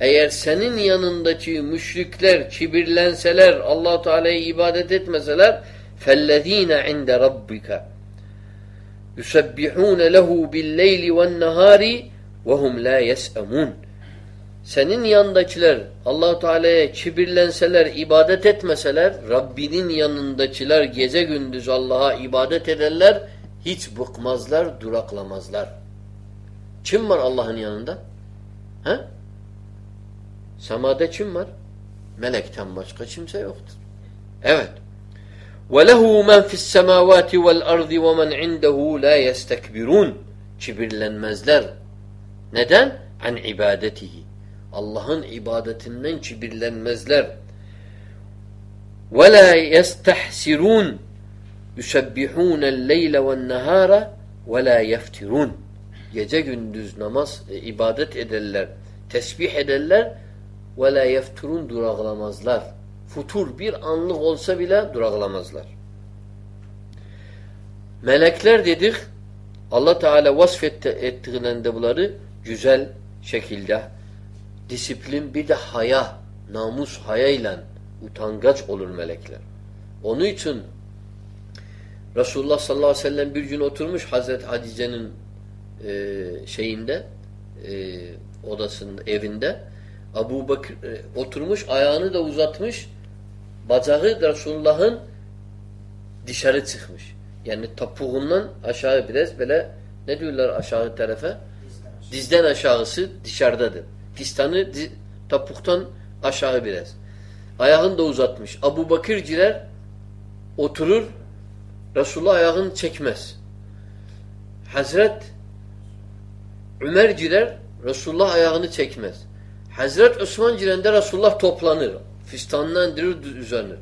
eğer senin yanındaki müşrikler kibirlenseler Allah Teala'ya ibadet etmeseler inde rabbika yusabbihun lehu bil-leyli ve'n-nahari ve hum la yes'amun senin yanındakiler allah Teala'ya kibirlenseler, ibadet etmeseler, Rabbinin yanındakiler gece gündüz Allah'a ibadet ederler, hiç bıkmazlar, duraklamazlar. Kim var Allah'ın yanında? He? Semada kim var? Melekten başka kimse yoktur. Evet. وَلَهُ مَنْ فِي السَّمَاوَاتِ وَالْأَرْضِ وَمَنْ عِنْدَهُ لَا يَسْتَكْبِرُونَ Kibirlenmezler. Neden? An ibadetihi. Allah'ın ibadetinden kibirlenmezler. وَلَا يَسْتَحْسِرُونَ يُسَبِّحُونَ اللَّيْلَ وَالنَّهَارَ وَلَا يَفْتِرُونَ Gece gündüz namaz, e, ibadet ederler, tesbih ederler ve la yefturun duraglamazlar. Futur bir anlık olsa bile duraglamazlar. Melekler dedik Allah Teala vasfetti ettiğinde bunları güzel şekilde disiplin bir de haya, namus hayayla utangaç olur melekler. Onun için Resulullah sallallahu aleyhi ve sellem bir gün oturmuş Hazreti Hadice'nin e, şeyinde e, odasının evinde Abu Bakır e, oturmuş, ayağını da uzatmış bacağı Resulullah'ın dışarı çıkmış. Yani topuğundan aşağı biraz böyle ne diyorlar aşağı tarafa? Dizden aşağısı dışarıdadır. Pistanı topuktan aşağı biraz. Ayağını da uzatmış. Abu Bakırciler oturur Resulullah ayağını çekmez. Hazret Ömerciler Resulullah ayağını çekmez. Hazret Osman cirende Resulullah toplanır. Fistanından indirir üzerine.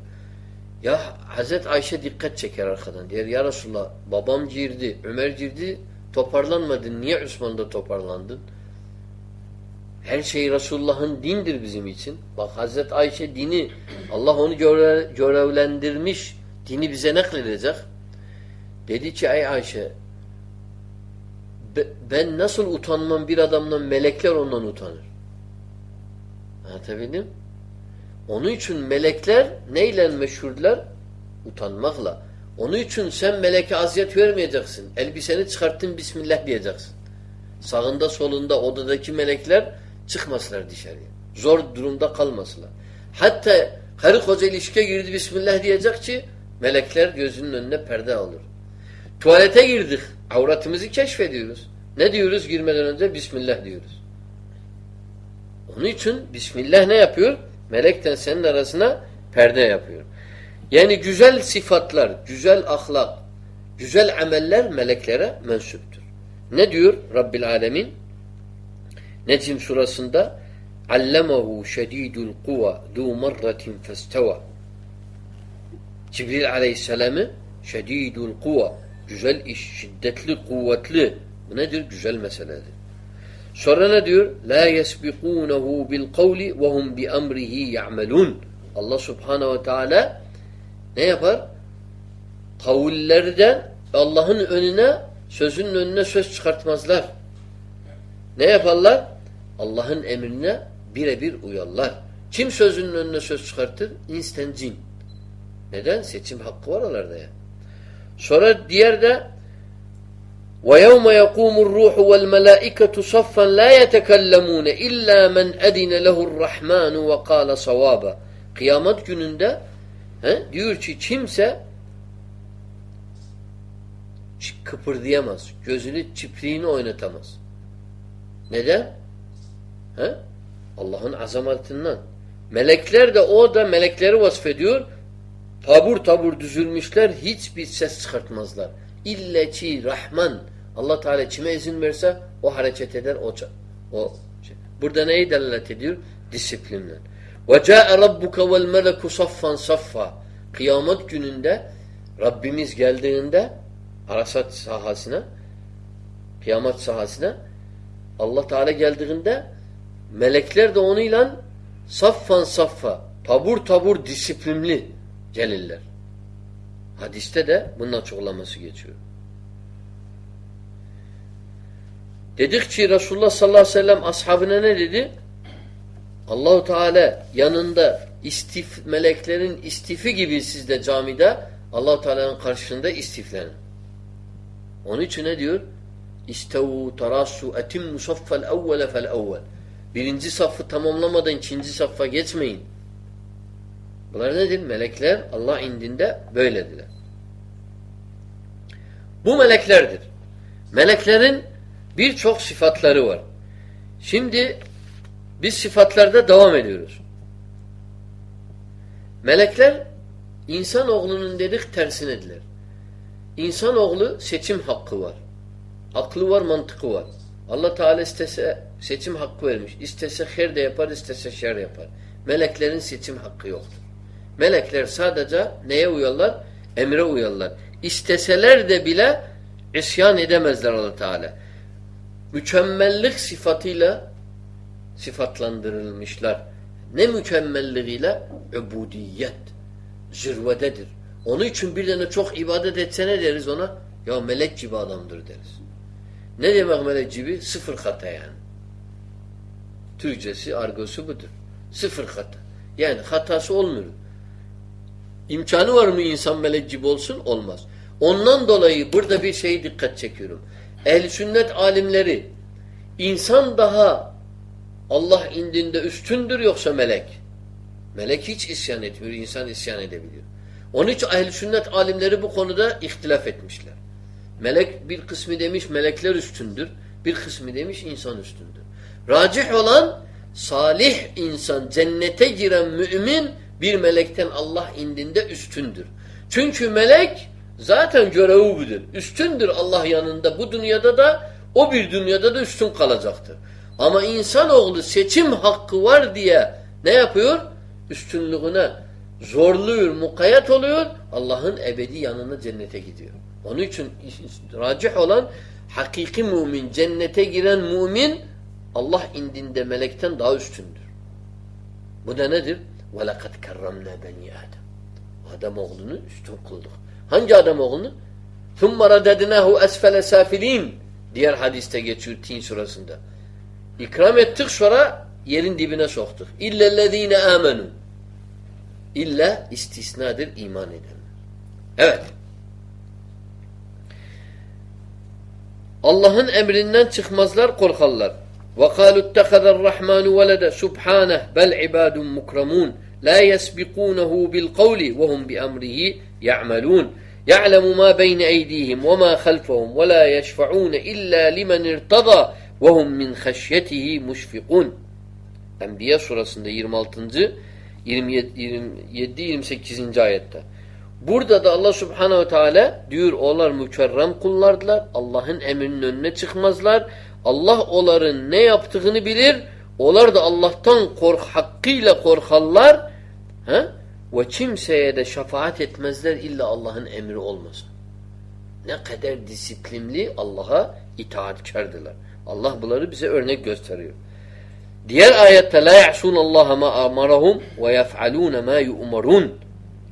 Ya Hazret Ayşe dikkat çeker arkadan. Diyor ya Resulullah babam girdi, Ömer girdi toparlanmadın. Niye Osman'da toparlandın? Her şey Resulullah'ın dindir bizim için. Bak Hazret Ayşe dini Allah onu göre, görevlendirmiş Dini bize nakledecek. Dedi ki ey Ayşe ben nasıl utanmam bir adamdan melekler ondan utanır. Anlatabildim? Onun için melekler neyle meşhurlar? Utanmakla. Onun için sen meleke aziyet vermeyeceksin. Elbiseni çıkarttın Bismillah diyeceksin. Sağında solunda odadaki melekler çıkmasınlar dışarıya. Zor durumda kalmasınlar. Hatta karı koca ilişkiye girdi Bismillah diyecek ki melekler gözünün önüne perde alır. Tuvalete girdik. Avratımızı keşfediyoruz. Ne diyoruz girmeden önce? Bismillah diyoruz. Onun için Bismillah ne yapıyor? Melekten senin arasına perde yapıyor. Yani güzel sıfatlar, güzel ahlak, güzel ameller meleklere mensuptur. Ne diyor Rabbil Alemin? Necm surasında Allemahu şedidul kuva du marratin festeva Cibril aleyhisselamı şedidul kuva güzel iş, şiddetli, kuvvetli. Bu nedir? Güzel meseledir. Sonra ne diyor? La yesbikunehu bil kavli ve hum bi. Allah subhanehu ve teala ne yapar? Kavullerden Allah'ın önüne sözünün önüne söz çıkartmazlar. Ne yaparlar? Allah'ın emrine birebir uyarlar. Kim sözünün önüne söz çıkartır? İnsten cin. Neden? Seçim hakkı var oralarda ya. Sonra diğer de وَيَوْمَ يَقُومُ الرُّوحُ وَالْمَلَائِكَةُ صَفًّا لَا يَتَكَلَّمُونَ إِلَّا مَنْ أَدِنَ لَهُ الرَّحْمَانُ وَقَالَ صَوَابًا Kıyamet gününde he, diyor ki kimse kıpırdayamaz. Gözünü çipliğini oynatamaz. Neden? He? Allah'ın azametinden. Melekler de o da melekleri vasfediyor. Tabur tabur düzülmüşler hiçbir ses çıkartmazlar. İlle ki Rahman Allah Teala kime izin verse o hareket eder o o şey. Burada neyi delalet ediyor? Disiplinle. Ve ca'e rabbuke vel meleku saffan saffa. Kıyamet gününde Rabbimiz geldiğinde Arasat sahasına kıyamet sahasına Allah Teala geldiğinde melekler de onunla saffan saffa tabur tabur disiplinli gelirler. Hadiste de bunun açıklaması geçiyor. Dedik ki Resulullah sallallahu aleyhi ve sellem ashabına ne dedi? Allahu Teala yanında istif meleklerin istifi gibi sizde camide Allahu Teala'nın karşısında istiflenin. Onun için ne diyor? İstevu tarasu etimmu saffel evvele fel evvel. Birinci safı tamamlamadan ikinci saffa geçmeyin. Bunlar nedir? Melekler Allah indinde böylediler. Bu meleklerdir. Meleklerin birçok sıfatları var. Şimdi biz sıfatlarda devam ediyoruz. Melekler insan oğlunun dedik tersinediler. İnsan oğlu seçim hakkı var. Aklı var, mantıkı var. Allah Teala istese seçim hakkı vermiş. İstese her de yapar, istese şer yapar. Meleklerin seçim hakkı yoktur. Melekler sadece neye uyarlar? Emre uyarlar. İsteseler de bile isyan edemezler Allah Teala. Mükemmellik sıfatıyla sıfatlandırılmışlar. Ne mükemmelliğiyle? Ubudiyet. Zirvededir. Onun için bir tane çok ibadet etse ne deriz ona? Ya melek gibi adamdır deriz. Ne demek melek gibi? Sıfır hata yani. Türkçesi, argosu budur. Sıfır hata. Yani hatası olmuyor. İmkanı var mı insan melek gibi olsun? Olmaz. Ondan dolayı burada bir şeyi dikkat çekiyorum. Ehl-i sünnet alimleri insan daha Allah indinde üstündür yoksa melek. Melek hiç isyan etmiyor. insan isyan edebiliyor. Onun için ehl sünnet alimleri bu konuda ihtilaf etmişler. Melek bir kısmı demiş melekler üstündür. Bir kısmı demiş insan üstündür. Racih olan salih insan cennete giren mümin bir melekten Allah indinde üstündür. Çünkü melek zaten görevi budur. Üstündür Allah yanında. Bu dünyada da o bir dünyada da üstün kalacaktır. Ama insanoğlu seçim hakkı var diye ne yapıyor? Üstünlüğüne zorluyor, mukayyet oluyor. Allah'ın ebedi yanına cennete gidiyor. Onun için racih olan hakiki mümin, cennete giren mümin Allah indinde melekten daha üstündür. Bu da nedir? وَلَقَدْ كَرَّمْنَا بَنِي Adem. Adam oğlunu üstün kıldık. Hangi adam oğlunu? ثُمَّ رَدَدْنَاهُ أَسْفَلَ سَافِل۪ينَ Diğer hadiste geçiyor Tin surasında. İkram ettik sonra yerin dibine soktuk. İllellezine amenu. İlla istisnadır iman eden. Evet. Allah'ın emrinden çıkmazlar, korkarlar. وَقَالُوا اتَّخَذَ الرَّحْمَانُ وَلَدَ سُبْحَانَهِ بَلْ عِبَادٌ مُكْرَمُونَ لَا يَسْبِقُونَهُ بِالْقَوْلِ وَهُمْ بِأَمْرِهِ يَعْمَلُونَ يَعْلَمُ مَا بَيْنَ أَيْدِيهِمْ وَمَا خَلْفَهُمْ وَلَا يَشْفَعُونَ إِلَّا لِمَنْ ارْتَضَى وَهُمْ مِنْ خَشْيَتِهِ مُشْفِقُونَ Enbiya surasında 26. 27-28. ayette. Burada da Allah subhanehu ve teala diyor onlar mükerrem kullardılar. Allah'ın emrinin önüne çıkmazlar. Allah onların ne yaptığını bilir. Onlar da Allah'tan kork hakkıyla korkarlar. He? Ve kimseye de şefaat etmezler illa Allah'ın emri olmasa. Ne kadar disiplinli Allah'a itaatkardırlar. Allah bunları bize örnek gösteriyor. Diğer ayette la ya'sun Allah ma amarahum ve yef'alun ma yu'marun.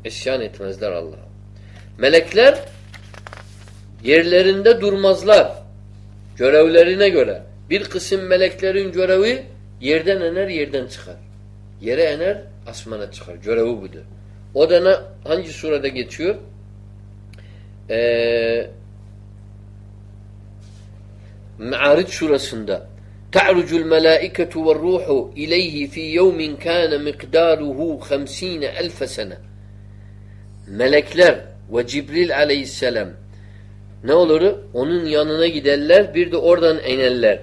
İsyan etmezler Allah'a. Melekler yerlerinde durmazlar. Görevlerine göre. Bir kısım meleklerin görevi yerden iner, yerden çıkar. Yere iner, asmana çıkar. Görevi budur. O da ne, hangi surada geçiyor? Ee, Me'aric surasında Ta'rucul melâiketu ve ruhu ileyhi fî yevmin kâne miqdâruhu khamsîne elfe sene Melekler ve Cibril aleyhisselam ne olur? Onun yanına giderler bir de oradan inerler.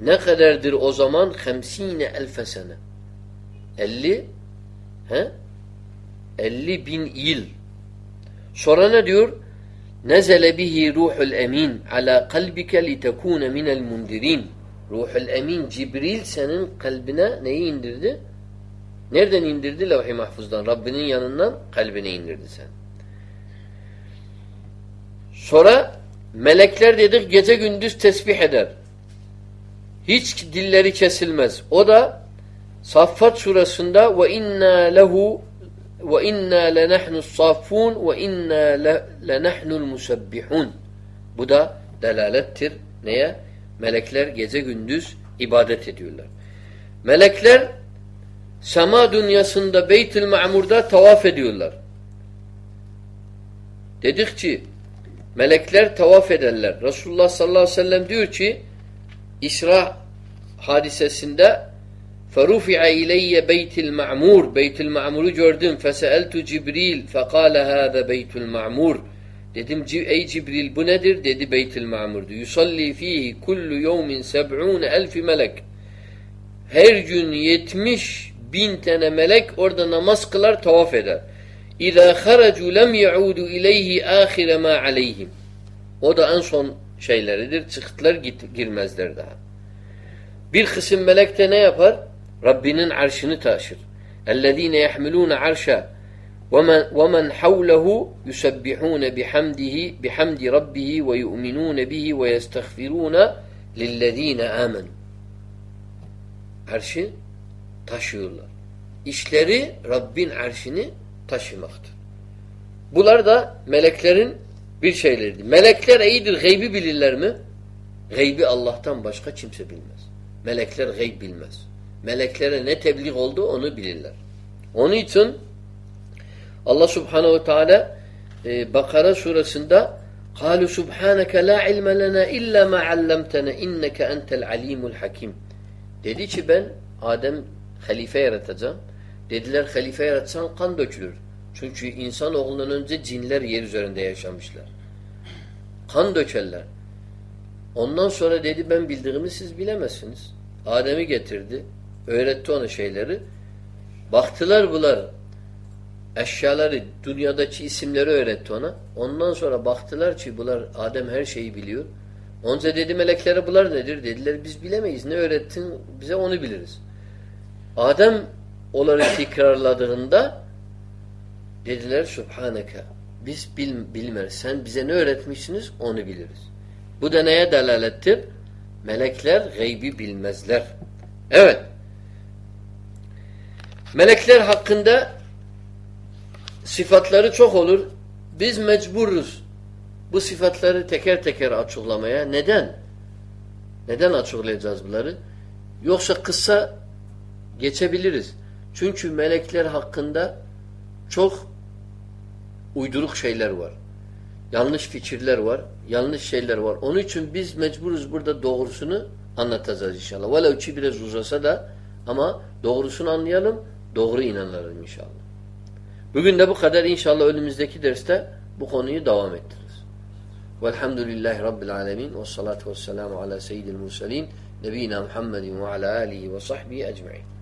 Ne kadardır o zaman? Hemsine elfe sene. Elli he? Elli bin yıl. Sonra ne diyor? Nezele bihi ruhul emin ala kalbike litekune minel mundirin. Ruhul emin Cibril senin kalbine neyi indirdi? Nereden indirdi? Levh-i mahfuzdan. Rabbinin yanından kalbine indirdi sen. Sonra melekler dedik gece gündüz tesbih eder. Hiç dilleri kesilmez. O da Saffat surasında ve inna lehu ve inna lenahnu saffun ve inna lenahnu'l musabbihun. Bu da delalettir. Neye? Melekler gece gündüz ibadet ediyorlar. Melekler sema dünyasında Beytül Ma'mur'da tavaf ediyorlar. Dedik ki melekler tavaf ederler. Resulullah sallallahu aleyhi ve sellem diyor ki İsra hadisesinde فَرُفِعَ اِلَيَّ بَيْتِ الْمَعْمُورِ Beytül Ma'mur'u gördüm. فَسَأَلْتُ Cibril فَقَالَ هَذَا بَيْتُ الْمَعْمُورِ Dedim ey Cibril bu nedir? Dedi Beytül Ma'mur'du. Yusalli fihi kullu yevmin seb'un elfi melek. Her gün yetmiş bin tane melek orada namaz kılar, tavaf eder. İzâ haracu lem ya'udu ileyhi âhire mâ aleyhim. O da en son şeyleridir. Çıktılar git, girmezler daha. Bir kısım melek de ne yapar? Rabbinin arşını taşır. اَلَّذ۪ينَ يَحْمِلُونَ عَرْشَ وَمَنْ, حَوْلَهُ يُسَبِّحُونَ بِحَمْدِهِ بِحَمْدِ رَبِّهِ وَيُؤْمِنُونَ بِهِ وَيَسْتَغْفِرُونَ لِلَّذ۪ينَ آمَنُوا Arşı taşıyorlar. İşleri Rabbin arşını taşımaktır. Bunlar da meleklerin bir şeyleridir. Melekler iyidir, gaybi bilirler mi? Gaybi Allah'tan başka kimse bilmez. Melekler gayb bilmez. Meleklere ne tebliğ oldu onu bilirler. Onun için Allah Subhanahu ve Teala e, Bakara suresinde قالوا سبحانك لا علم لنا إلا ما علمتنا إنك أنت العليم الحكيم Dedi ki ben Adem halife yaratacağım. Dediler halife yaratsan kan dökülür. Çünkü insan oğlundan önce cinler yer üzerinde yaşamışlar. Kan dökerler. Ondan sonra dedi ben bildiğimi siz bilemezsiniz. Adem'i getirdi. Öğretti ona şeyleri. Baktılar bunlar. Eşyaları, dünyadaki isimleri öğretti ona. Ondan sonra baktılar ki bunlar Adem her şeyi biliyor. Onca dedi meleklere bunlar nedir? Dediler biz bilemeyiz. Ne öğrettin bize onu biliriz. Adem onları tekrarladığında dediler Subhaneke biz bil, bilmeriz. Sen bize ne öğretmişsiniz onu biliriz. Bu da neye delalettir? Melekler gaybi bilmezler. Evet. Melekler hakkında sıfatları çok olur. Biz mecburuz bu sıfatları teker teker açıklamaya. Neden? Neden açıklayacağız bunları? Yoksa kısa geçebiliriz. Çünkü melekler hakkında çok uyduruk şeyler var. Yanlış fikirler var. Yanlış şeyler var. Onun için biz mecburuz burada doğrusunu anlatacağız inşallah. Velev ki biraz uzasa da ama doğrusunu anlayalım, doğru inanalım inşallah. Bugün de bu kadar inşallah önümüzdeki derste bu konuyu devam ettiririz. Velhamdülillahi Rabbil alemin ve salatu ve selamu ala seyyidil murselin nebina Muhammedin ve ala alihi ve sahbihi ecma'in.